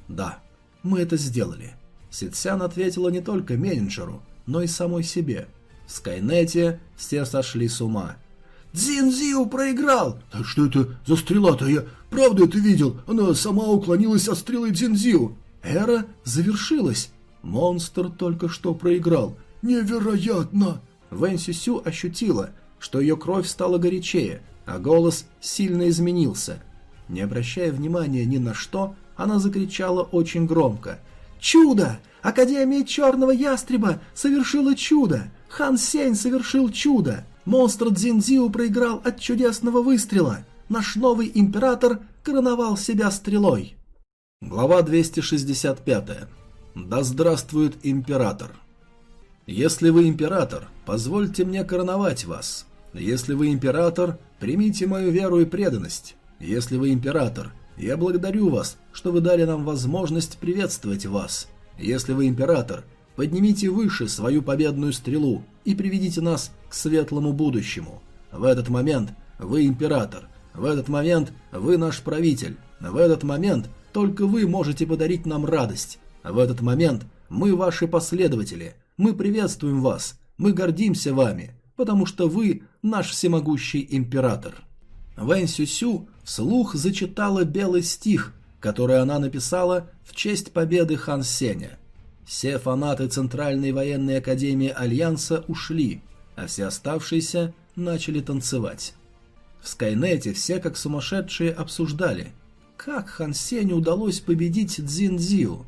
«Да, мы это сделали». Ситсян ответила не только менеджеру, но и самой себе. В Скайнете все сошли с ума. «Дзинзиу проиграл!» «А что это за стрела-то? Я правда это видел? Она сама уклонилась от стрелы Дзинзиу!» Эра завершилась. Монстр только что проиграл. «Невероятно!» Вэнь Сюсю ощутила, что ее кровь стала горячее, а голос сильно изменился. Не обращая внимания ни на что, она закричала очень громко. «Чудо! Академия Черного Ястреба совершила чудо! Хан Сень совершил чудо! Монстр Цзиньзиу проиграл от чудесного выстрела! Наш новый император короновал себя стрелой!» Глава 265. Да здравствует император! Если вы император, позвольте мне короновать вас. Если вы император, примите мою веру и преданность. Если вы император, я благодарю вас, что вы дали нам возможность приветствовать вас. Если вы император, поднимите выше свою победную стрелу и приведите нас к светлому будущему. В этот момент вы император. В этот момент вы наш правитель. В этот момент только вы можете подарить нам радость. В этот момент мы ваши последователи – мы приветствуем вас, мы гордимся вами, потому что вы наш всемогущий император». Вэнь Сюсю вслух зачитала белый стих, который она написала в честь победы Хан Сеня. Все фанаты Центральной военной академии Альянса ушли, а все оставшиеся начали танцевать. В Скайнете все как сумасшедшие обсуждали, как Хан Сеню удалось победить Цзин Цзиу.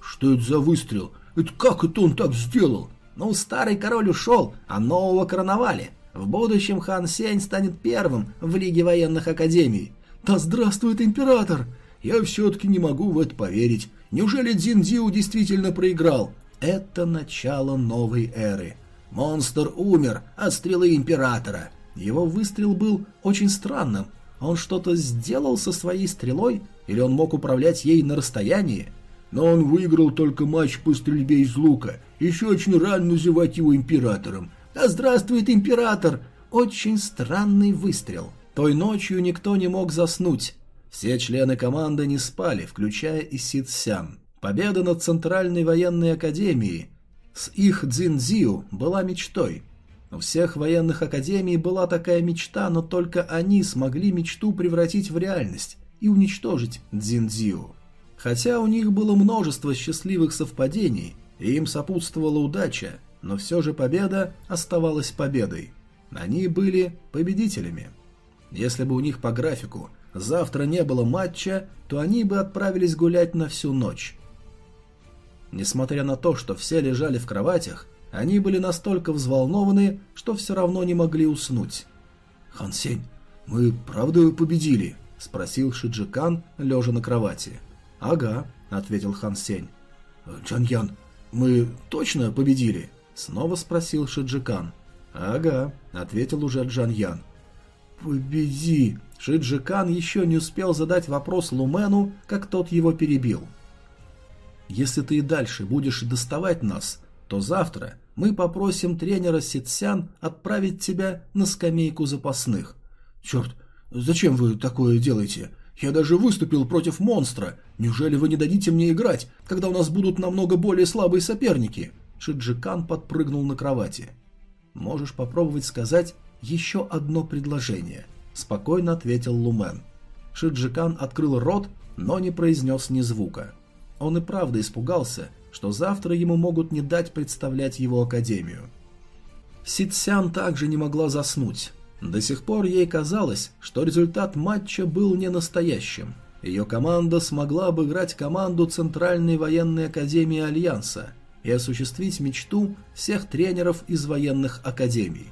«Что это за выстрел? Это как это он так сделал? Ну, старый король ушел, а нового короновали. В будущем Хан Сень станет первым в Лиге военных академий. Да здравствует император! Я все-таки не могу в это поверить. Неужели Дзин Дзиу действительно проиграл? Это начало новой эры. Монстр умер от стрелы императора. Его выстрел был очень странным. Он что-то сделал со своей стрелой? Или он мог управлять ей на расстоянии? но он выиграл только матч по стрельбе из лука. Еще очень рано называть его императором. «Да здравствует император!» Очень странный выстрел. Той ночью никто не мог заснуть. Все члены команды не спали, включая и Сид Сян. Победа над Центральной военной академией с их Цзиньзиу была мечтой. У всех военных академий была такая мечта, но только они смогли мечту превратить в реальность и уничтожить Цзиньзиу. Хотя у них было множество счастливых совпадений, и им сопутствовала удача, но все же победа оставалась победой. Они были победителями. Если бы у них по графику завтра не было матча, то они бы отправились гулять на всю ночь. Несмотря на то, что все лежали в кроватях, они были настолько взволнованы, что все равно не могли уснуть. «Хан Сень, мы правда победили?» – спросил Шиджикан, лежа на кровати. «Ага», – ответил Хан Сень. «Джан Ян, мы точно победили?» – снова спросил Шиджикан. «Ага», – ответил уже Джан Ян. «Победи!» Шиджикан еще не успел задать вопрос Лумену, как тот его перебил. «Если ты и дальше будешь доставать нас, то завтра мы попросим тренера Ситсян отправить тебя на скамейку запасных». «Черт, зачем вы такое делаете? Я даже выступил против монстра. Неужели вы не дадите мне играть, когда у нас будут намного более слабые соперники?» Шиджикан подпрыгнул на кровати. «Можешь попробовать сказать еще одно предложение», – спокойно ответил Лумен. Шиджикан открыл рот, но не произнес ни звука. Он и правда испугался, что завтра ему могут не дать представлять его академию. Ситсян также не могла заснуть. До сих пор ей казалось, что результат матча был не настоящим. Ее команда смогла обыграть команду Центральной военной академии Альянса и осуществить мечту всех тренеров из военных академий.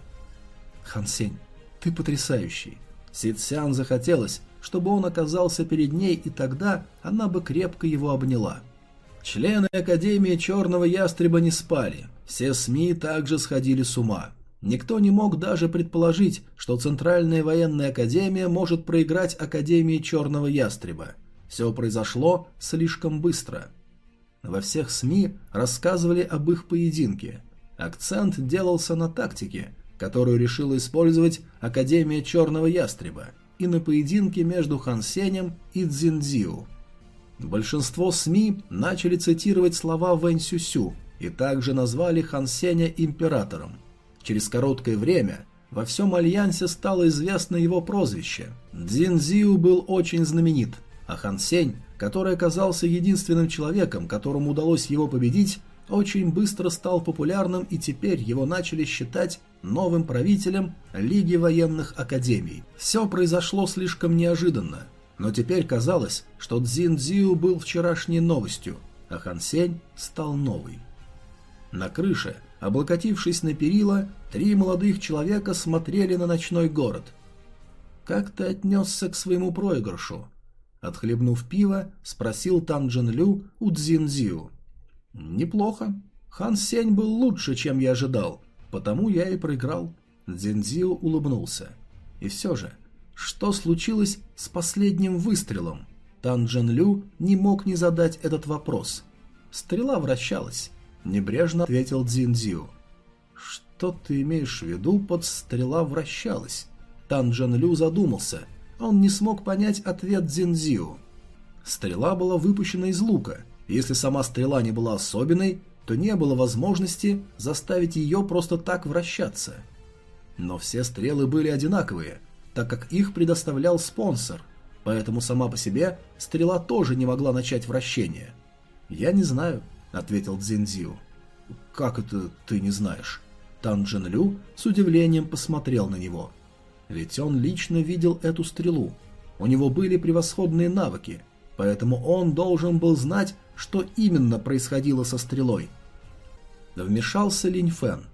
Хан Сень, ты потрясающий. Ситсян захотелось, чтобы он оказался перед ней, и тогда она бы крепко его обняла. Члены Академии Черного Ястреба не спали, все СМИ также сходили с ума. Никто не мог даже предположить, что Центральная военная академия может проиграть Академии Черного Ястреба. Все произошло слишком быстро. Во всех СМИ рассказывали об их поединке. Акцент делался на тактике, которую решила использовать Академия Черного Ястреба, и на поединке между Хан Сенем и Цзиндзиу. Большинство СМИ начали цитировать слова Вэнь Сюсю и также назвали Хан Сеня императором. Через короткое время во всем Альянсе стало известно его прозвище. Дзин Зиу был очень знаменит, а Хан Сень, который оказался единственным человеком, которому удалось его победить, очень быстро стал популярным и теперь его начали считать новым правителем Лиги военных академий. Все произошло слишком неожиданно, но теперь казалось, что Цзин Цзиу был вчерашней новостью, а Хан Сень стал новый. На крыше Облокотившись на перила, три молодых человека смотрели на ночной город. «Как ты отнесся к своему проигрышу?» Отхлебнув пиво, спросил Тан Джин Лю у Цзин Зиу. «Неплохо. Хан Сень был лучше, чем я ожидал, потому я и проиграл». Цзин Зиу улыбнулся. «И все же, что случилось с последним выстрелом?» Тан Джин Лю не мог не задать этот вопрос. Стрела вращалась. Небрежно ответил Дзиндзю. Что ты имеешь в виду под стрела вращалась? Тан Джан Лю задумался. Он не смог понять ответ Дзиндзю. Стрела была выпущена из лука. Если сама стрела не была особенной, то не было возможности заставить ее просто так вращаться. Но все стрелы были одинаковые, так как их предоставлял спонсор, поэтому сама по себе стрела тоже не могла начать вращение. Я не знаю, — ответил Цзиньзю. «Как это ты не знаешь?» Тан Джин Лю с удивлением посмотрел на него. Ведь он лично видел эту стрелу. У него были превосходные навыки, поэтому он должен был знать, что именно происходило со стрелой. Вмешался Линь Фэн.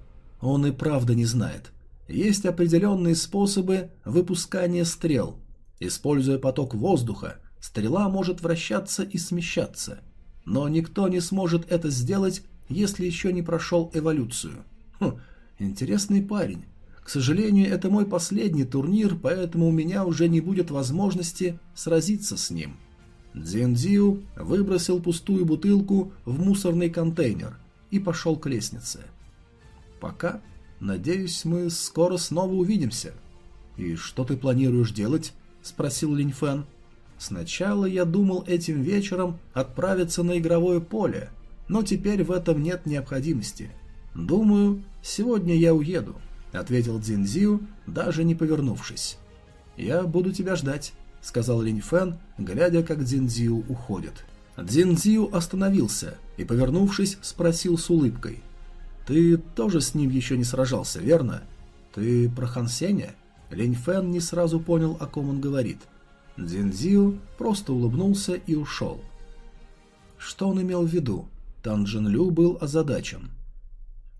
Он и правда не знает. Есть определенные способы выпускания стрел. Используя поток воздуха, стрела может вращаться и смещаться – но никто не сможет это сделать, если еще не прошел эволюцию. Хм, интересный парень. К сожалению, это мой последний турнир, поэтому у меня уже не будет возможности сразиться с ним. Дзиндзиу выбросил пустую бутылку в мусорный контейнер и пошел к лестнице. Пока. Надеюсь, мы скоро снова увидимся. И что ты планируешь делать? Спросил Линь Фэн. Сначала я думал этим вечером отправиться на игровое поле, но теперь в этом нет необходимости. Думаю, сегодня я уеду», — ответил Дзинзию, даже не повернувшись. «Я буду тебя ждать», — сказал Линь Фэн, глядя, как Дзинзию уходит. Дзинзию остановился и, повернувшись, спросил с улыбкой. «Ты тоже с ним еще не сражался, верно? Ты про Хан Сеня?» Линь Фэн не сразу понял, о ком он говорит. Дзинзию просто улыбнулся и ушел. Что он имел в виду? Тан Джин Лю был озадачен.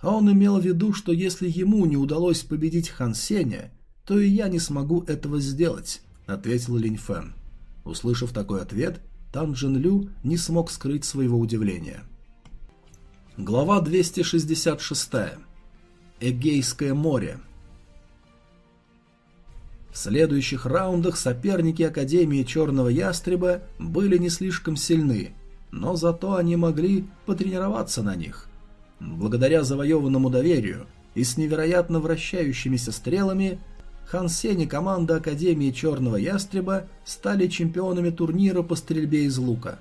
А он имел в виду, что если ему не удалось победить Хан Сеня, то и я не смогу этого сделать, ответил Линь Фэн. Услышав такой ответ, Тан Джин Лю не смог скрыть своего удивления. Глава 266. Эгейское море. В следующих раундах соперники Академии Черного Ястреба были не слишком сильны, но зато они могли потренироваться на них. Благодаря завоеванному доверию и с невероятно вращающимися стрелами, Хан Сень и команда Академии Черного Ястреба стали чемпионами турнира по стрельбе из лука.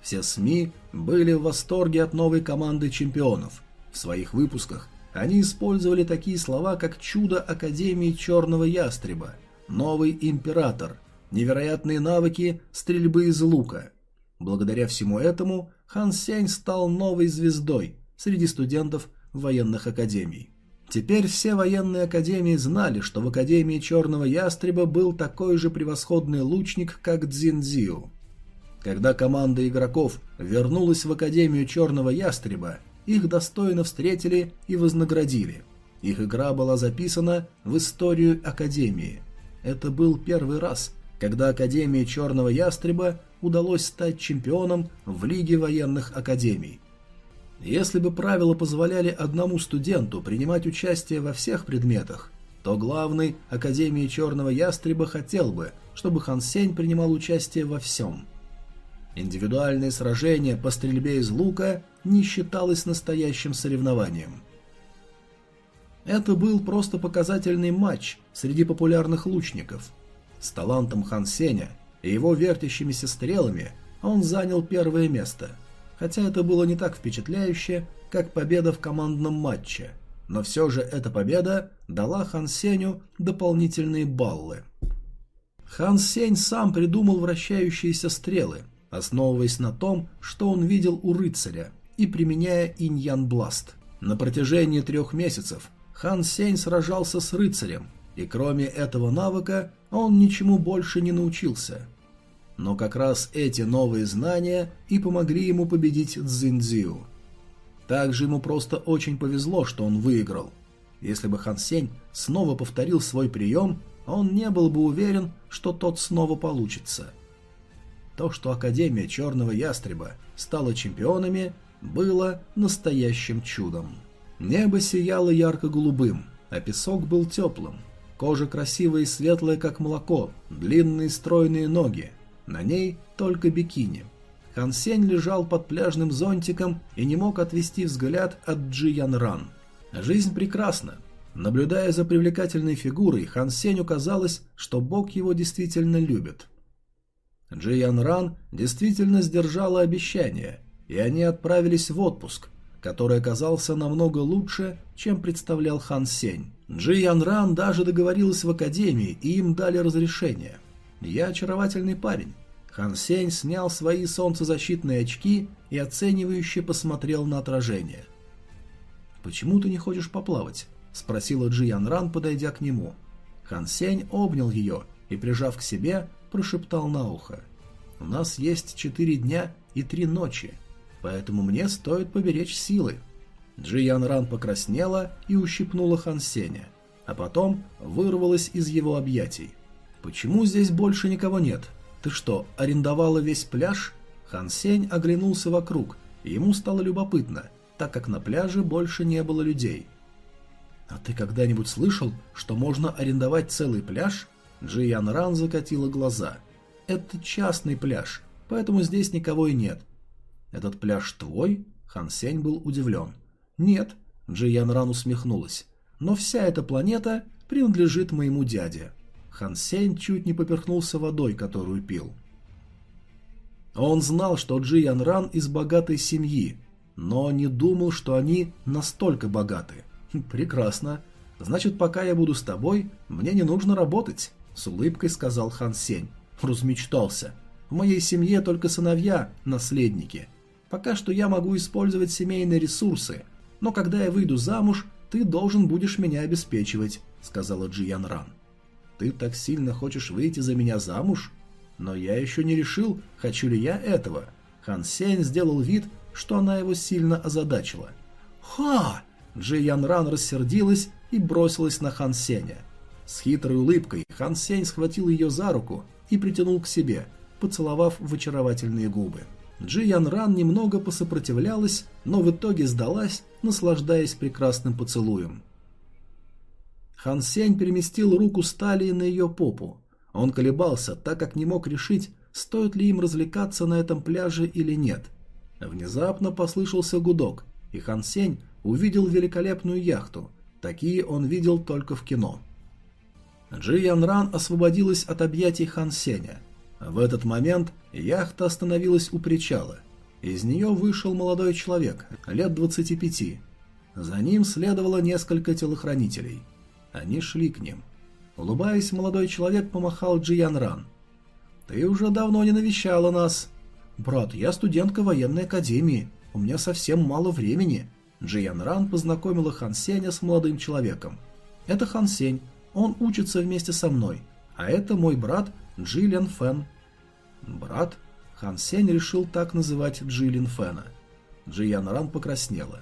Все СМИ были в восторге от новой команды чемпионов. В своих выпусках они использовали такие слова, как «чудо Академии Черного Ястреба», «новый император», «невероятные навыки стрельбы из лука». Благодаря всему этому Хан Сень стал новой звездой среди студентов военных академий. Теперь все военные академии знали, что в Академии Черного Ястреба был такой же превосходный лучник, как Цзинзиу. Когда команда игроков вернулась в Академию Черного Ястреба, их достойно встретили и вознаградили. Их игра была записана в историю Академии. Это был первый раз, когда Академии Черного Ястреба удалось стать чемпионом в Лиге военных академий. Если бы правила позволяли одному студенту принимать участие во всех предметах, то главный Академии Черного Ястреба хотел бы, чтобы Хан Сень принимал участие во всем. Индивидуальные сражения по стрельбе из лука не считалось настоящим соревнованием. Это был просто показательный матч среди популярных лучников. С талантом Хан Сеня и его вертящимися стрелами он занял первое место – хотя это было не так впечатляюще, как победа в командном матче, но все же эта победа дала Хан Сеню дополнительные баллы. Хан Сень сам придумал вращающиеся стрелы, основываясь на том, что он видел у рыцаря, и применяя иньян бласт. На протяжении трех месяцев Хан Сень сражался с рыцарем, и кроме этого навыка он ничему больше не научился – но как раз эти новые знания и помогли ему победить Цзиньцзю. Также ему просто очень повезло, что он выиграл. Если бы Хан Сень снова повторил свой прием, он не был бы уверен, что тот снова получится. То, что Академия Черного Ястреба стала чемпионами, было настоящим чудом. Небо сияло ярко-голубым, а песок был теплым. Кожа красивая и светлая, как молоко, длинные стройные ноги – на ней только бикини. Хан Сень лежал под пляжным зонтиком и не мог отвести взгляд от Джи Ян Ран. Жизнь прекрасна. Наблюдая за привлекательной фигурой, Хан Сенью казалось, что Бог его действительно любит. Джи Ян Ран действительно сдержала обещание, и они отправились в отпуск, который оказался намного лучше, чем представлял Хан Сень. Джи Ян Ран даже договорилась в академии, и им дали разрешение. «Я очаровательный парень». Хан Сень снял свои солнцезащитные очки и оценивающе посмотрел на отражение. «Почему ты не хочешь поплавать?» – спросила Джи Ян Ран, подойдя к нему. Хан Сень обнял ее и, прижав к себе, прошептал на ухо. «У нас есть четыре дня и три ночи, поэтому мне стоит поберечь силы». Джи Ян Ран покраснела и ущипнула Хан Сеня, а потом вырвалась из его объятий. «Почему здесь больше никого нет? Ты что, арендовала весь пляж?» Хан Сень оглянулся вокруг, и ему стало любопытно, так как на пляже больше не было людей. «А ты когда-нибудь слышал, что можно арендовать целый пляж?» Джи Ян Ран закатила глаза. «Это частный пляж, поэтому здесь никого и нет». «Этот пляж твой?» Хан Сень был удивлен. «Нет», Джи Ян Ран усмехнулась. «Но вся эта планета принадлежит моему дяде». Хан Сень чуть не поперхнулся водой, которую пил. Он знал, что Джи Ян Ран из богатой семьи, но не думал, что они настолько богаты. Хм, прекрасно. Значит, пока я буду с тобой, мне не нужно работать, с улыбкой сказал Хан Сень. Размечтался. В моей семье только сыновья, наследники. Пока что я могу использовать семейные ресурсы, но когда я выйду замуж, ты должен будешь меня обеспечивать, сказала Джи Ян Ран. Ты так сильно хочешь выйти за меня замуж? Но я еще не решил, хочу ли я этого. Хан Сень сделал вид, что она его сильно озадачила. «Ха!» Джи Ян Ран рассердилась и бросилась на Хан Сеня. С хитрой улыбкой Хан Сень схватил ее за руку и притянул к себе, поцеловав в очаровательные губы. Джи Ян Ран немного посопротивлялась, но в итоге сдалась, наслаждаясь прекрасным поцелуем. Хан Сень переместил руку с талии на ее попу. Он колебался, так как не мог решить, стоит ли им развлекаться на этом пляже или нет. Внезапно послышался гудок, и Хан Сень увидел великолепную яхту. Такие он видел только в кино. Джи Ян Ран освободилась от объятий Хан Сеня. В этот момент яхта остановилась у причала. Из нее вышел молодой человек, лет 25. За ним следовало несколько телохранителей. Они шли к ним. Улыбаясь, молодой человек помахал Джиян Ран. «Ты уже давно не навещала нас». «Брат, я студентка военной академии. У меня совсем мало времени». Джиян Ран познакомила Хан Сеня с молодым человеком. «Это Хан Сень. Он учится вместе со мной. А это мой брат Джиллиан Фэн». «Брат?» Хан Сень решил так называть Джиллин Фэна. Джиян Ран покраснела.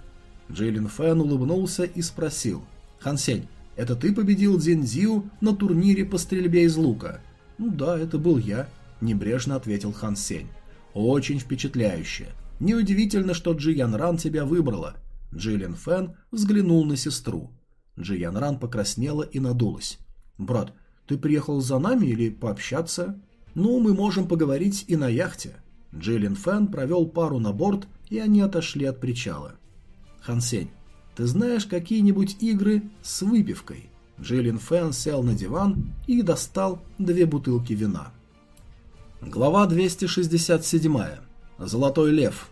Джиллин Фэн улыбнулся и спросил. «Хан Сень, это ты победил Дзинзиу на турнире по стрельбе из лука?» «Ну да, это был я», – небрежно ответил Хан Сень. «Очень впечатляюще. Неудивительно, что Джи Ян Ран тебя выбрала». Джиллин Фэн взглянул на сестру. Джи Ян Ран покраснела и надулась. «Брат, ты приехал за нами или пообщаться?» «Ну, мы можем поговорить и на яхте». Джиллин Фэн провел пару на борт, и они отошли от причала. «Хан Сень, ты знаешь какие-нибудь игры с выпивкой?» Джиллин Фэн сел на диван и достал две бутылки вина. Глава 267. Золотой лев.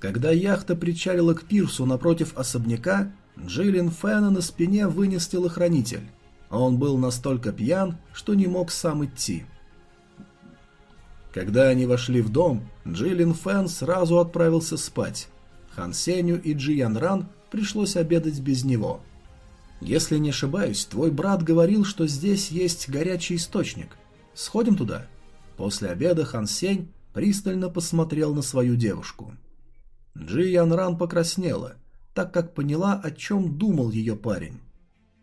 Когда яхта причалила к пирсу напротив особняка, Джиллин Фэна на спине вынес телохранитель. Он был настолько пьян, что не мог сам идти. Когда они вошли в дом, Джиллин Фэн сразу отправился спать. Хан Сеню и Джи Ян Ран пришлось обедать без него. «Если не ошибаюсь, твой брат говорил, что здесь есть горячий источник. Сходим туда?» После обеда Хан Сень пристально посмотрел на свою девушку. Джи Ян Ран покраснела, так как поняла, о чем думал ее парень.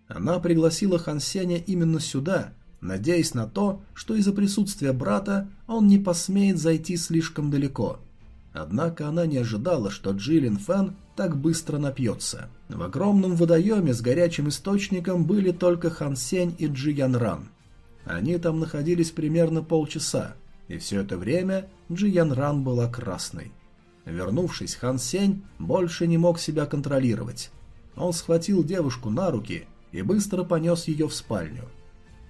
Она пригласила Хан Сеня именно сюда, надеясь на то, что из-за присутствия брата он не посмеет зайти слишком далеко – Однако она не ожидала, что Джиллин Фэн так быстро напьется. В огромном водоеме с горячим источником были только Хан Сень и Джи Ян Ран. Они там находились примерно полчаса, и все это время Джи Ян Ран была красной. Вернувшись, Хан Сень больше не мог себя контролировать. Он схватил девушку на руки и быстро понес ее в спальню.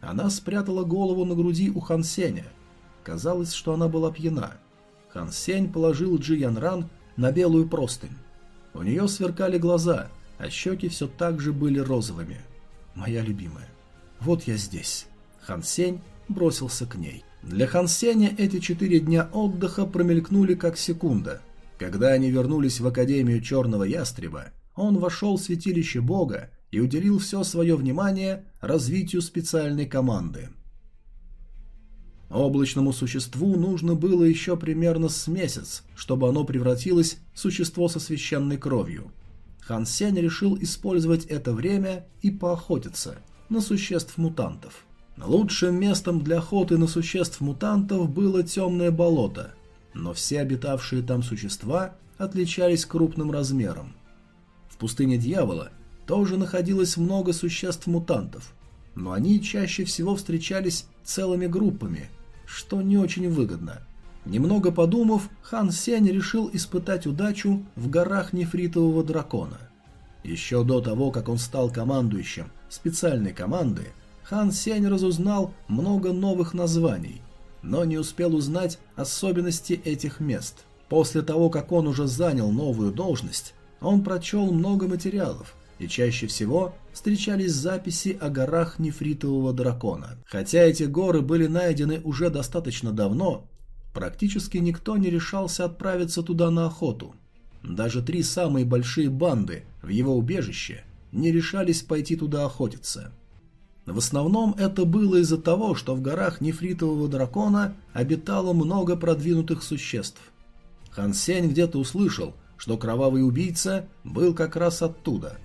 Она спрятала голову на груди у Хан Сеня. Казалось, что она была пьяна. Хан Сень положил Джи Ян Ран на белую простынь. У нее сверкали глаза, а щеки все так же были розовыми. «Моя любимая, вот я здесь». Хан Сень бросился к ней. Для Хан Сеня эти четыре дня отдыха промелькнули как секунда. Когда они вернулись в Академию Черного Ястреба, он вошел в святилище Бога и уделил все свое внимание развитию специальной команды – Облачному существу нужно было еще примерно с месяц, чтобы оно превратилось в существо со священной кровью. Хан Сень решил использовать это время и поохотиться на существ-мутантов. Лучшим местом для охоты на существ-мутантов было темное болото, но все обитавшие там существа отличались крупным размером. В пустыне дьявола тоже находилось много существ-мутантов, но они чаще всего встречались целыми группами, что не очень выгодно. Немного подумав, Хан Сень решил испытать удачу в горах нефритового дракона. Еще до того, как он стал командующим специальной команды, Хан Сень разузнал много новых названий. но не успел узнать особенности этих мест. После того, как он уже занял новую должность, он прочел много материалов, и чаще всего встречались записи о горах нефритового дракона. Хотя эти горы были найдены уже достаточно давно, практически никто не решался отправиться туда на охоту. Даже три самые большие банды в его убежище не решались пойти туда охотиться. В основном это было из-за того, что в горах нефритового дракона обитало много продвинутых существ. Хан Сень где-то услышал, что кровавый убийца был как раз оттуда.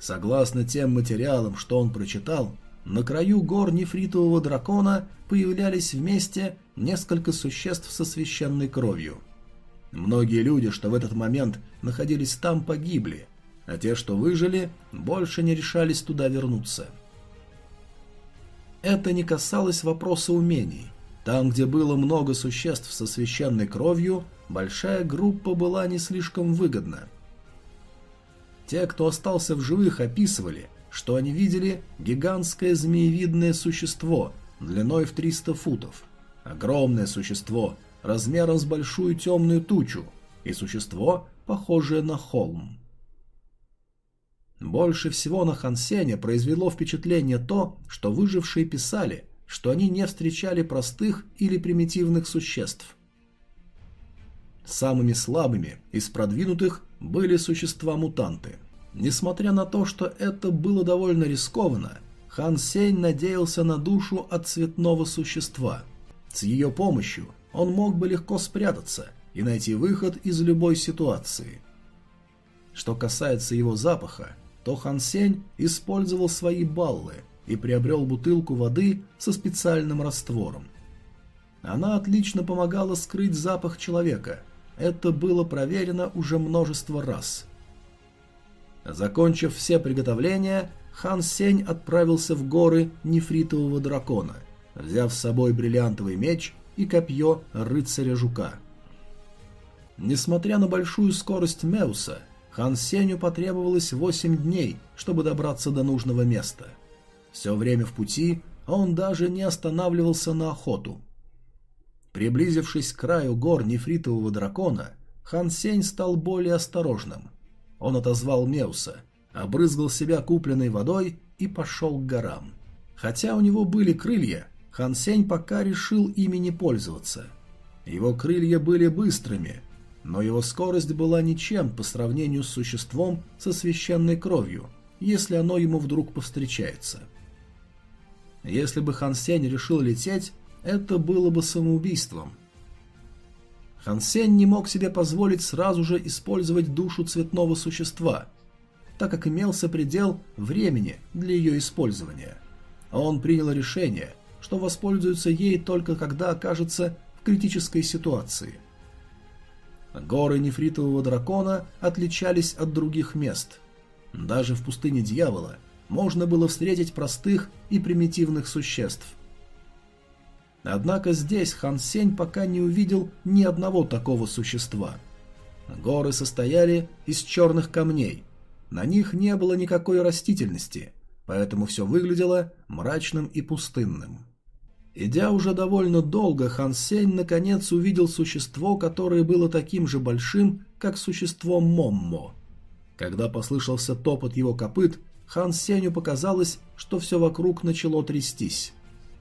Согласно тем материалам, что он прочитал, на краю гор нефритового дракона появлялись вместе несколько существ со священной кровью. Многие люди, что в этот момент находились там, погибли, а те, что выжили, больше не решались туда вернуться. Это не касалось вопроса умений. Там, где было много существ со священной кровью, большая группа была не слишком выгодна. Те, кто остался в живых, описывали, что они видели гигантское змеевидное существо длиной в 300 футов. Огромное существо, размером с большую темную тучу, и существо, похожее на холм. Больше всего на Хансене произвело впечатление то, что выжившие писали, что они не встречали простых или примитивных существ. Самыми слабыми из продвинутых были существа-мутанты. Несмотря на то, что это было довольно рискованно, Хан Сень надеялся на душу от цветного существа. С ее помощью он мог бы легко спрятаться и найти выход из любой ситуации. Что касается его запаха, то Хан Сень использовал свои баллы и приобрел бутылку воды со специальным раствором. Она отлично помогала скрыть запах человека. Это было проверено уже множество раз. Закончив все приготовления, Хан Сень отправился в горы нефритового дракона, взяв с собой бриллиантовый меч и копье рыцаря-жука. Несмотря на большую скорость Меуса, Хан Сеню потребовалось 8 дней, чтобы добраться до нужного места. Все время в пути он даже не останавливался на охоту. Приблизившись к краю гор нефритового дракона, Хан Сень стал более осторожным. Он отозвал Меуса, обрызгал себя купленной водой и пошел к горам. Хотя у него были крылья, Хан Сень пока решил ими не пользоваться. Его крылья были быстрыми, но его скорость была ничем по сравнению с существом со священной кровью, если оно ему вдруг повстречается. Если бы Хан Сень решил лететь, это было бы самоубийством. Хан Сень не мог себе позволить сразу же использовать душу цветного существа, так как имелся предел времени для ее использования. Он принял решение, что воспользуется ей только когда окажется в критической ситуации – Горы нефритового дракона отличались от других мест. Даже в пустыне дьявола можно было встретить простых и примитивных существ. Однако здесь Хан Сень пока не увидел ни одного такого существа. Горы состояли из черных камней. На них не было никакой растительности, поэтому все выглядело мрачным и пустынным. Идя уже довольно долго, Хан Сень наконец увидел существо, которое было таким же большим, как существо Моммо. Когда послышался топот его копыт, Хан Сенью показалось, что все вокруг начало трястись.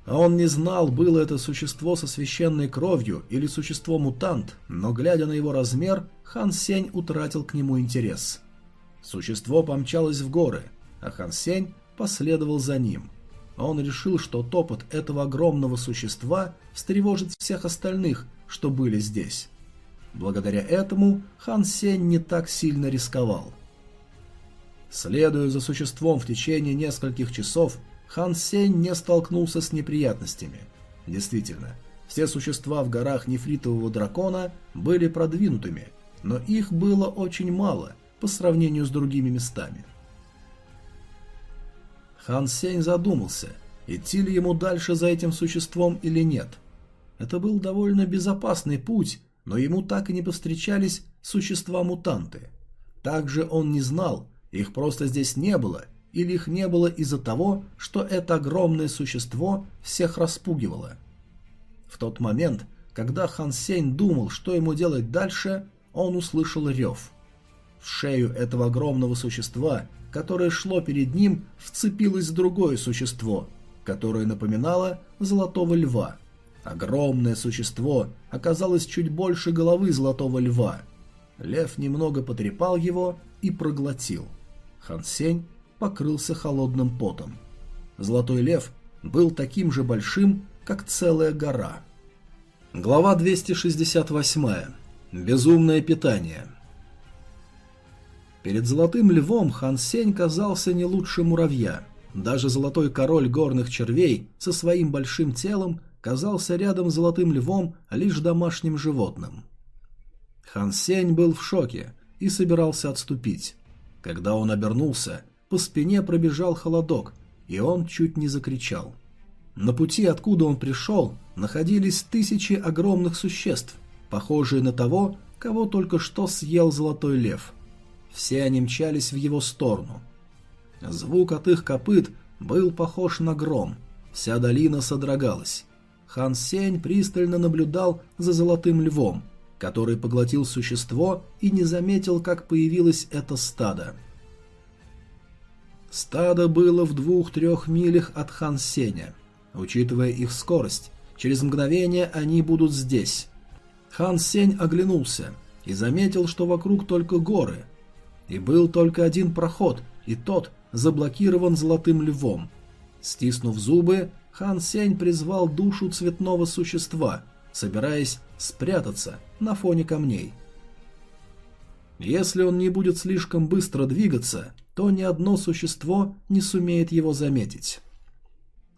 А он не знал, было это существо со священной кровью или существо-мутант, но глядя на его размер, Хан Сень утратил к нему интерес. Существо помчалось в горы, а Хан Сень последовал за ним – он решил, что топот этого огромного существа встревожит всех остальных, что были здесь. Благодаря этому Хан Сень не так сильно рисковал. Следуя за существом в течение нескольких часов, Хан Сень не столкнулся с неприятностями. Действительно, все существа в горах нефритового дракона были продвинутыми, но их было очень мало по сравнению с другими местами. Хан Сень задумался, идти ли ему дальше за этим существом или нет. Это был довольно безопасный путь, но ему так и не повстречались существа-мутанты. Также он не знал, их просто здесь не было, или их не было из-за того, что это огромное существо всех распугивало. В тот момент, когда Хан Сень думал, что ему делать дальше, он услышал рев. В шею этого огромного существа, которое шло перед ним, вцепилось другое существо, которое напоминало золотого льва. Огромное существо оказалось чуть больше головы золотого льва. Лев немного потрепал его и проглотил. Хан Сень покрылся холодным потом. Золотой лев был таким же большим, как целая гора. Глава 268. Безумное питание. Перед золотым львом Хан Сень казался не лучше муравья. Даже золотой король горных червей со своим большим телом казался рядом с золотым львом лишь домашним животным. Хан Сень был в шоке и собирался отступить. Когда он обернулся, по спине пробежал холодок, и он чуть не закричал. На пути, откуда он пришел, находились тысячи огромных существ, похожие на того, кого только что съел золотой лев. Все они мчались в его сторону. Звук от их копыт был похож на гром. Вся долина содрогалась. Хан Сень пристально наблюдал за золотым львом, который поглотил существо и не заметил, как появилось это стадо. Стадо было в двух-трех милях от Хан Сеня. Учитывая их скорость, через мгновение они будут здесь. Хан Сень оглянулся и заметил, что вокруг только горы. И был только один проход, и тот заблокирован золотым львом. Стиснув зубы, Хан Сень призвал душу цветного существа, собираясь спрятаться на фоне камней. Если он не будет слишком быстро двигаться, то ни одно существо не сумеет его заметить.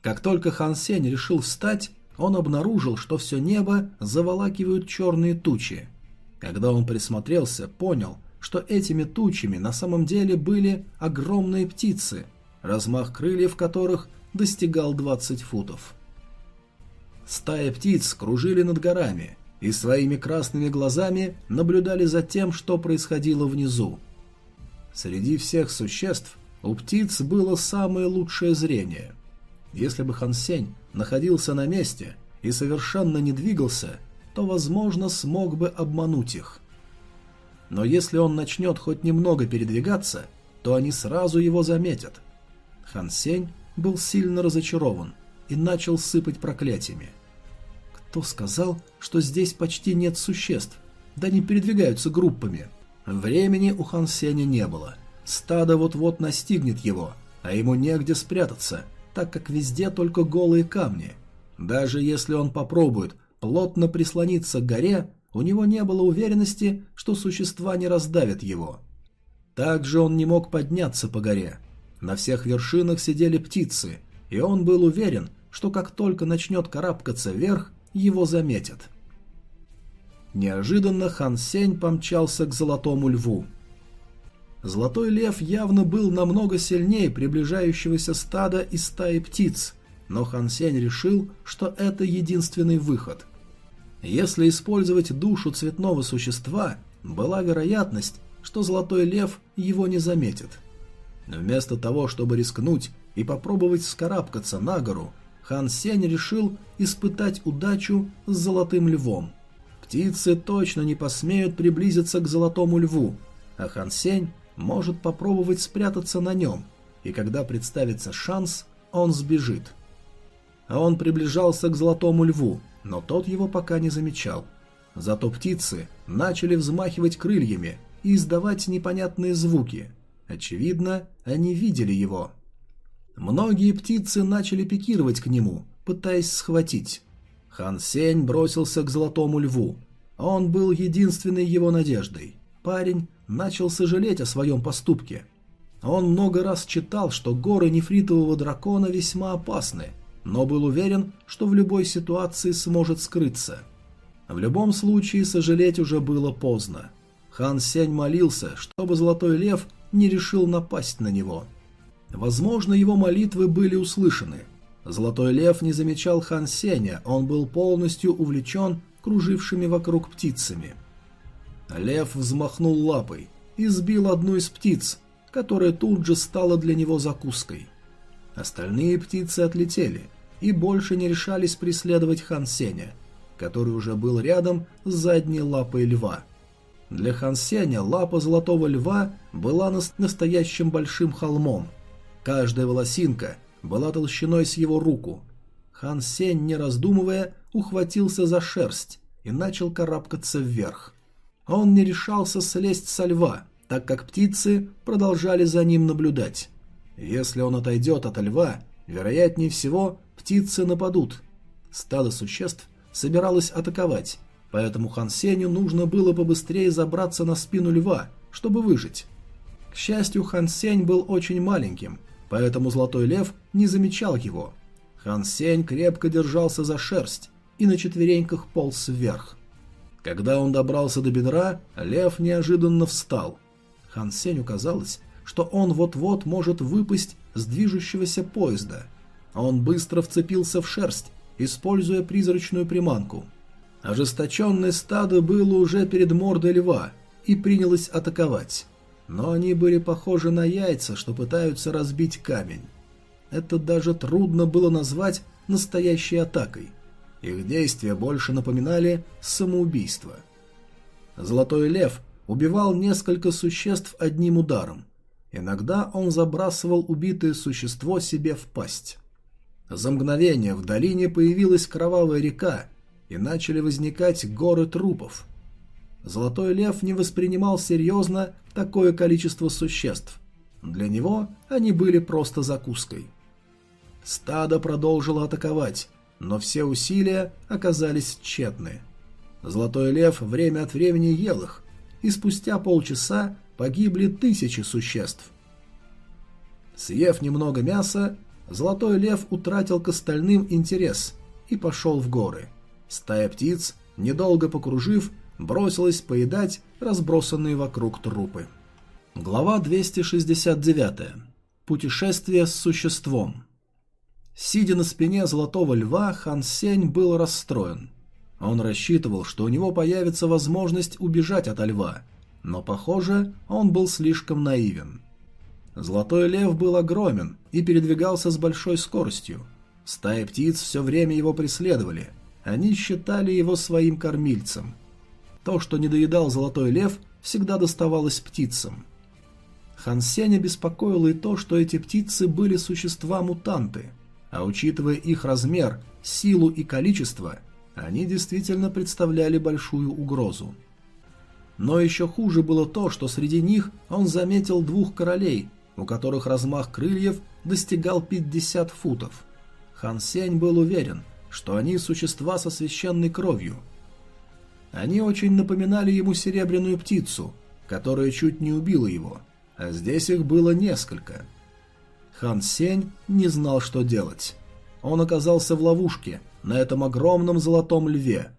Как только Хан Сень решил встать, он обнаружил, что все небо заволакивают черные тучи. Когда он присмотрелся, понял, что этими тучами на самом деле были огромные птицы, размах крыльев которых достигал 20 футов. Стая птиц кружили над горами и своими красными глазами наблюдали за тем, что происходило внизу. Среди всех существ у птиц было самое лучшее зрение. Если бы Хан Сень находился на месте и совершенно не двигался, то, возможно, смог бы обмануть их. Но если он начнет хоть немного передвигаться, то они сразу его заметят. Хан Сень был сильно разочарован и начал сыпать проклятиями. Кто сказал, что здесь почти нет существ? Да не передвигаются группами. Времени у Хан Сеня не было. Стадо вот-вот настигнет его, а ему негде спрятаться, так как везде только голые камни. Даже если он попробует плотно прислониться к горе, у него не было уверенности, что существа не раздавят его. Также он не мог подняться по горе. На всех вершинах сидели птицы, и он был уверен, что как только начнет карабкаться вверх, его заметят. Неожиданно Хан Сень помчался к Золотому Льву. Золотой Лев явно был намного сильнее приближающегося стада и стаи птиц, но Хан Сень решил, что это единственный выход. Если использовать душу цветного существа, была вероятность, что Золотой Лев его не заметит. Вместо того, чтобы рискнуть и попробовать вскарабкаться на гору, Хан Сень решил испытать удачу с Золотым Львом – Птицы точно не посмеют приблизиться к Золотому Льву, а Хан Сень может попробовать спрятаться на нем, и когда представится шанс, он сбежит. А он приближался к Золотому Льву, но тот его пока не замечал. Зато птицы начали взмахивать крыльями и издавать непонятные звуки. Очевидно, они видели его. Многие птицы начали пикировать к нему, пытаясь схватить. Хан Сень бросился к Золотому Льву. Он был единственной его надеждой. Парень начал сожалеть о своем поступке. Он много раз читал, что горы нефритового дракона весьма опасны, но был уверен, что в любой ситуации сможет скрыться. В любом случае сожалеть уже было поздно. Хан Сень молился, чтобы Золотой Лев не решил напасть на него. Возможно, его молитвы были услышаны, Золотой лев не замечал Хан Сеня, он был полностью увлечен кружившими вокруг птицами. Лев взмахнул лапой и сбил одну из птиц, которая тут же стала для него закуской. Остальные птицы отлетели и больше не решались преследовать Хан Сеня, который уже был рядом с задней лапой льва. Для Хан Сеня лапа золотого льва была настоящим большим холмом. Каждая волосинка была толщиной с его руку. Хан Сень, не раздумывая, ухватился за шерсть и начал карабкаться вверх. Он не решался слезть со льва, так как птицы продолжали за ним наблюдать. Если он отойдет от льва, вероятнее всего, птицы нападут. Стадо существ собиралось атаковать, поэтому Хан Сеню нужно было побыстрее забраться на спину льва, чтобы выжить. К счастью, Хан Сень был очень маленьким, поэтому Золотой Лев не замечал его. Хан Сень крепко держался за шерсть и на четвереньках полз вверх. Когда он добрался до бедра, лев неожиданно встал. Хан Сенью казалось, что он вот-вот может выпасть с движущегося поезда. Он быстро вцепился в шерсть, используя призрачную приманку. Ожесточенное стадо было уже перед мордой льва и принялось атаковать. Но они были похожи на яйца, что пытаются разбить камень. Это даже трудно было назвать настоящей атакой. Их действия больше напоминали самоубийство. Золотой лев убивал несколько существ одним ударом. Иногда он забрасывал убитое существо себе в пасть. За мгновение в долине появилась кровавая река, и начали возникать горы трупов. Золотой лев не воспринимал серьезно такое количество существ. Для него они были просто закуской. Стадо продолжило атаковать, но все усилия оказались тщетны. Золотой лев время от времени ел их, и спустя полчаса погибли тысячи существ. Съев немного мяса, Золотой Лев утратил к остальным интерес и пошел в горы. Стая птиц, недолго покружив, бросилась поедать разбросанные вокруг трупы. Глава 269. Путешествие с существом. Сидя на спине Золотого Льва, Хан Сень был расстроен. Он рассчитывал, что у него появится возможность убежать от льва, но, похоже, он был слишком наивен. Золотой лев был огромен и передвигался с большой скоростью. Стаи птиц все время его преследовали. Они считали его своим кормильцем. То, что не доедал золотой лев, всегда доставалось птицам. Хан Сеня беспокоило и то, что эти птицы были существа-мутанты, а учитывая их размер, силу и количество, они действительно представляли большую угрозу. Но еще хуже было то, что среди них он заметил двух королей, у которых размах крыльев достигал 50 футов. Хан Сень был уверен, что они существа со священной кровью. Они очень напоминали ему серебряную птицу, которая чуть не убила его, а здесь их было несколько. Хан Сень не знал, что делать. Он оказался в ловушке на этом огромном золотом льве.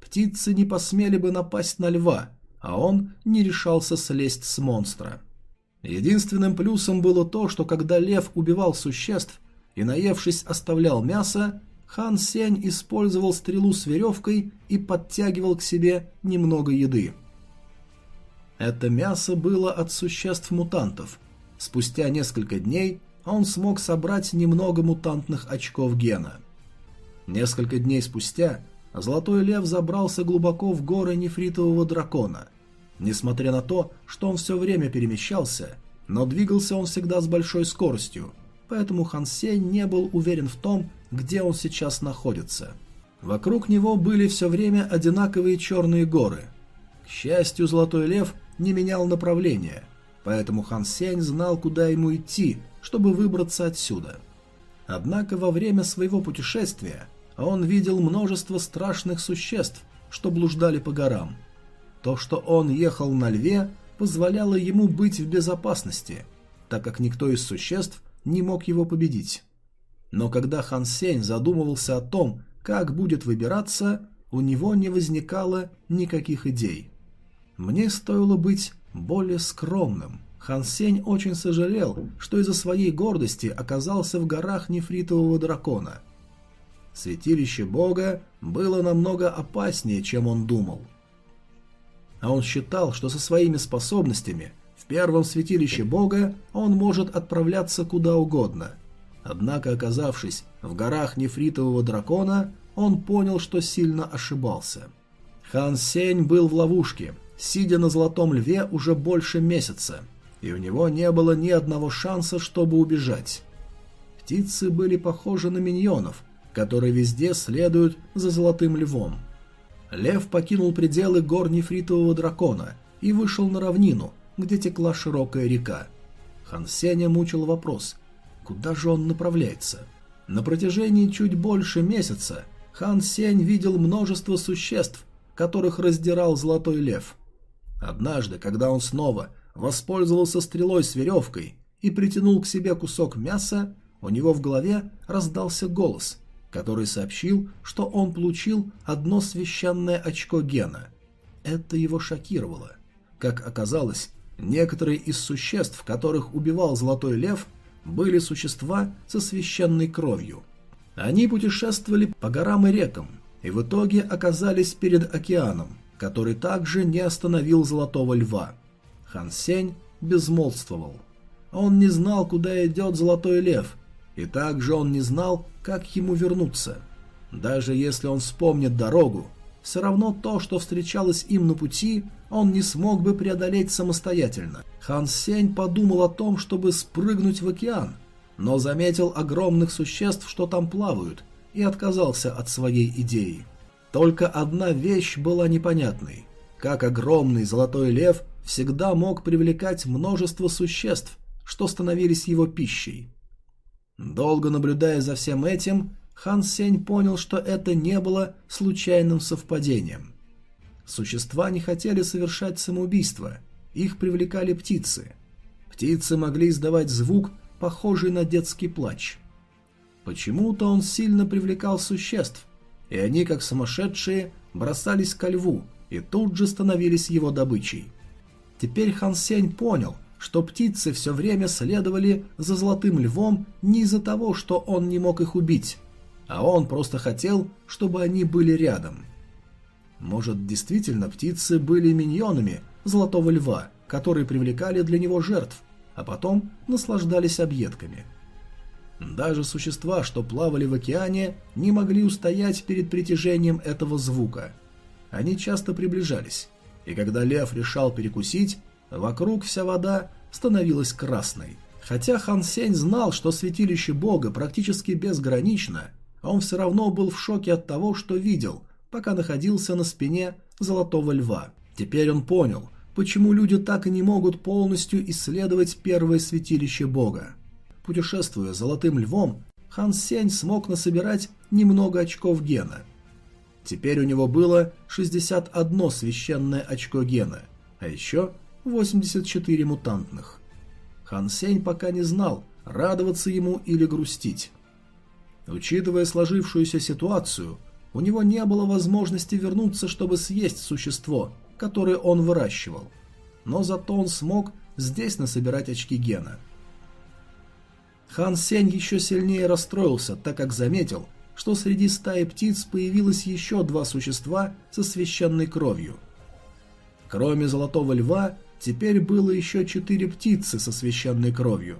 Птицы не посмели бы напасть на льва, а он не решался слезть с монстра. Единственным плюсом было то, что когда лев убивал существ и, наевшись, оставлял мясо, Хан Сень использовал стрелу с веревкой и подтягивал к себе немного еды. Это мясо было от существ-мутантов. Спустя несколько дней он смог собрать немного мутантных очков гена. Несколько дней спустя Золотой Лев забрался глубоко в горы нефритового дракона – Несмотря на то, что он все время перемещался, но двигался он всегда с большой скоростью, поэтому Хан Сень не был уверен в том, где он сейчас находится. Вокруг него были все время одинаковые черные горы. К счастью, Золотой Лев не менял направления, поэтому Хан Сень знал, куда ему идти, чтобы выбраться отсюда. Однако во время своего путешествия он видел множество страшных существ, что блуждали по горам – то, что он ехал на льве, позволяло ему быть в безопасности, так как никто из существ не мог его победить. Но когда Хан Сень задумывался о том, как будет выбираться, у него не возникало никаких идей. Мне стоило быть более скромным. Хан Сень очень сожалел, что из-за своей гордости оказался в горах нефритового дракона. Святилище бога было намного опаснее, чем он думал а он считал, что со своими способностями в первом святилище бога он может отправляться куда угодно. Однако, оказавшись в горах нефритового дракона, он понял, что сильно ошибался. Хан Сень был в ловушке, сидя на Золотом Льве уже больше месяца, и у него не было ни одного шанса, чтобы убежать. Птицы были похожи на миньонов, которые везде следуют за Золотым Львом. Лев покинул пределы гор нефритового дракона и вышел на равнину, где текла широкая река. Хан Сеня мучил вопрос, куда же он направляется? На протяжении чуть больше месяца Хан Сень видел множество существ, которых раздирал Золотой Лев. Однажды, когда он снова воспользовался стрелой с веревкой и притянул к себе кусок мяса, у него в голове раздался голос, который сообщил, что он получил одно священное очко гена. Это его шокировало. Как оказалось, некоторые из существ, которых убивал Золотой Лев, были существа со священной кровью. Они путешествовали по горам и рекам, и в итоге оказались перед океаном, который также не остановил Золотого Льва. Хан Сень безмолвствовал. Он не знал, куда идет Золотой Лев, и также он не знал, как ему вернуться. Даже если он вспомнит дорогу, все равно то, что встречалось им на пути, он не смог бы преодолеть самостоятельно. Хан Сень подумал о том, чтобы спрыгнуть в океан, но заметил огромных существ, что там плавают, и отказался от своей идеи. Только одна вещь была непонятной. Как огромный золотой лев всегда мог привлекать множество существ, что становились его пищей. Долго наблюдая за всем этим, Хан Сень понял, что это не было случайным совпадением. Существа не хотели совершать самоубийство, их привлекали птицы. Птицы могли издавать звук, похожий на детский плач. Почему-то он сильно привлекал существ, и они, как сумасшедшие, бросались ко льву и тут же становились его добычей. Теперь Хан Сень понял, что птицы все время следовали за золотым львом не из-за того, что он не мог их убить, а он просто хотел, чтобы они были рядом. Может, действительно птицы были миньонами золотого льва, которые привлекали для него жертв, а потом наслаждались объедками. Даже существа, что плавали в океане, не могли устоять перед притяжением этого звука. Они часто приближались, и когда лев решал перекусить, вокруг вся вода становилась красной. Хотя Хан Сень знал, что святилище бога практически безгранично, он все равно был в шоке от того, что видел, пока находился на спине Золотого Льва. Теперь он понял, почему люди так и не могут полностью исследовать первое святилище бога. Путешествуя Золотым Львом, Хан Сень смог насобирать немного очков гена. Теперь у него было 61 священное очко гена, а еще 84 мутантных. Хан Сень пока не знал, радоваться ему или грустить. Учитывая сложившуюся ситуацию, у него не было возможности вернуться, чтобы съесть существо, которое он выращивал. Но зато он смог здесь насобирать очки гена. Хан Сень еще сильнее расстроился, так как заметил, что среди стаи птиц появилось еще два существа со священной кровью. Кроме Золотого Льва, теперь было еще четыре птицы со священной кровью.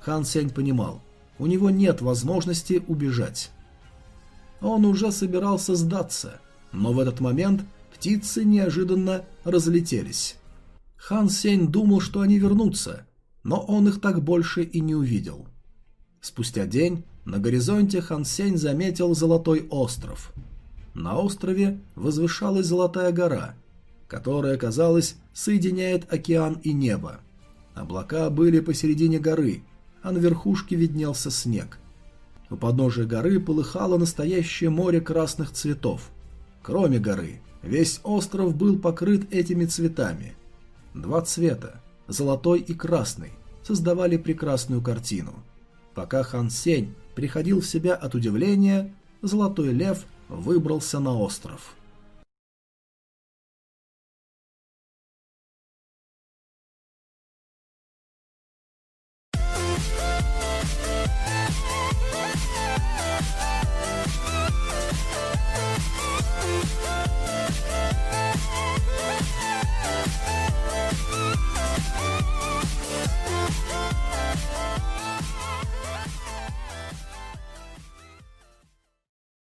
Хан Сень понимал, у него нет возможности убежать. Он уже собирался сдаться, но в этот момент птицы неожиданно разлетелись. Хан Сень думал, что они вернутся, но он их так больше и не увидел. Спустя день на горизонте Хан Сень заметил Золотой остров. На острове возвышалась Золотая гора, которая, казалось, соединяет океан и небо. Облака были посередине горы, а на верхушке виднелся снег. У подножия горы полыхало настоящее море красных цветов. Кроме горы, весь остров был покрыт этими цветами. Два цвета, золотой и красный, создавали прекрасную картину. Пока Хан Сень приходил в себя от удивления, Золотой Лев выбрался на остров.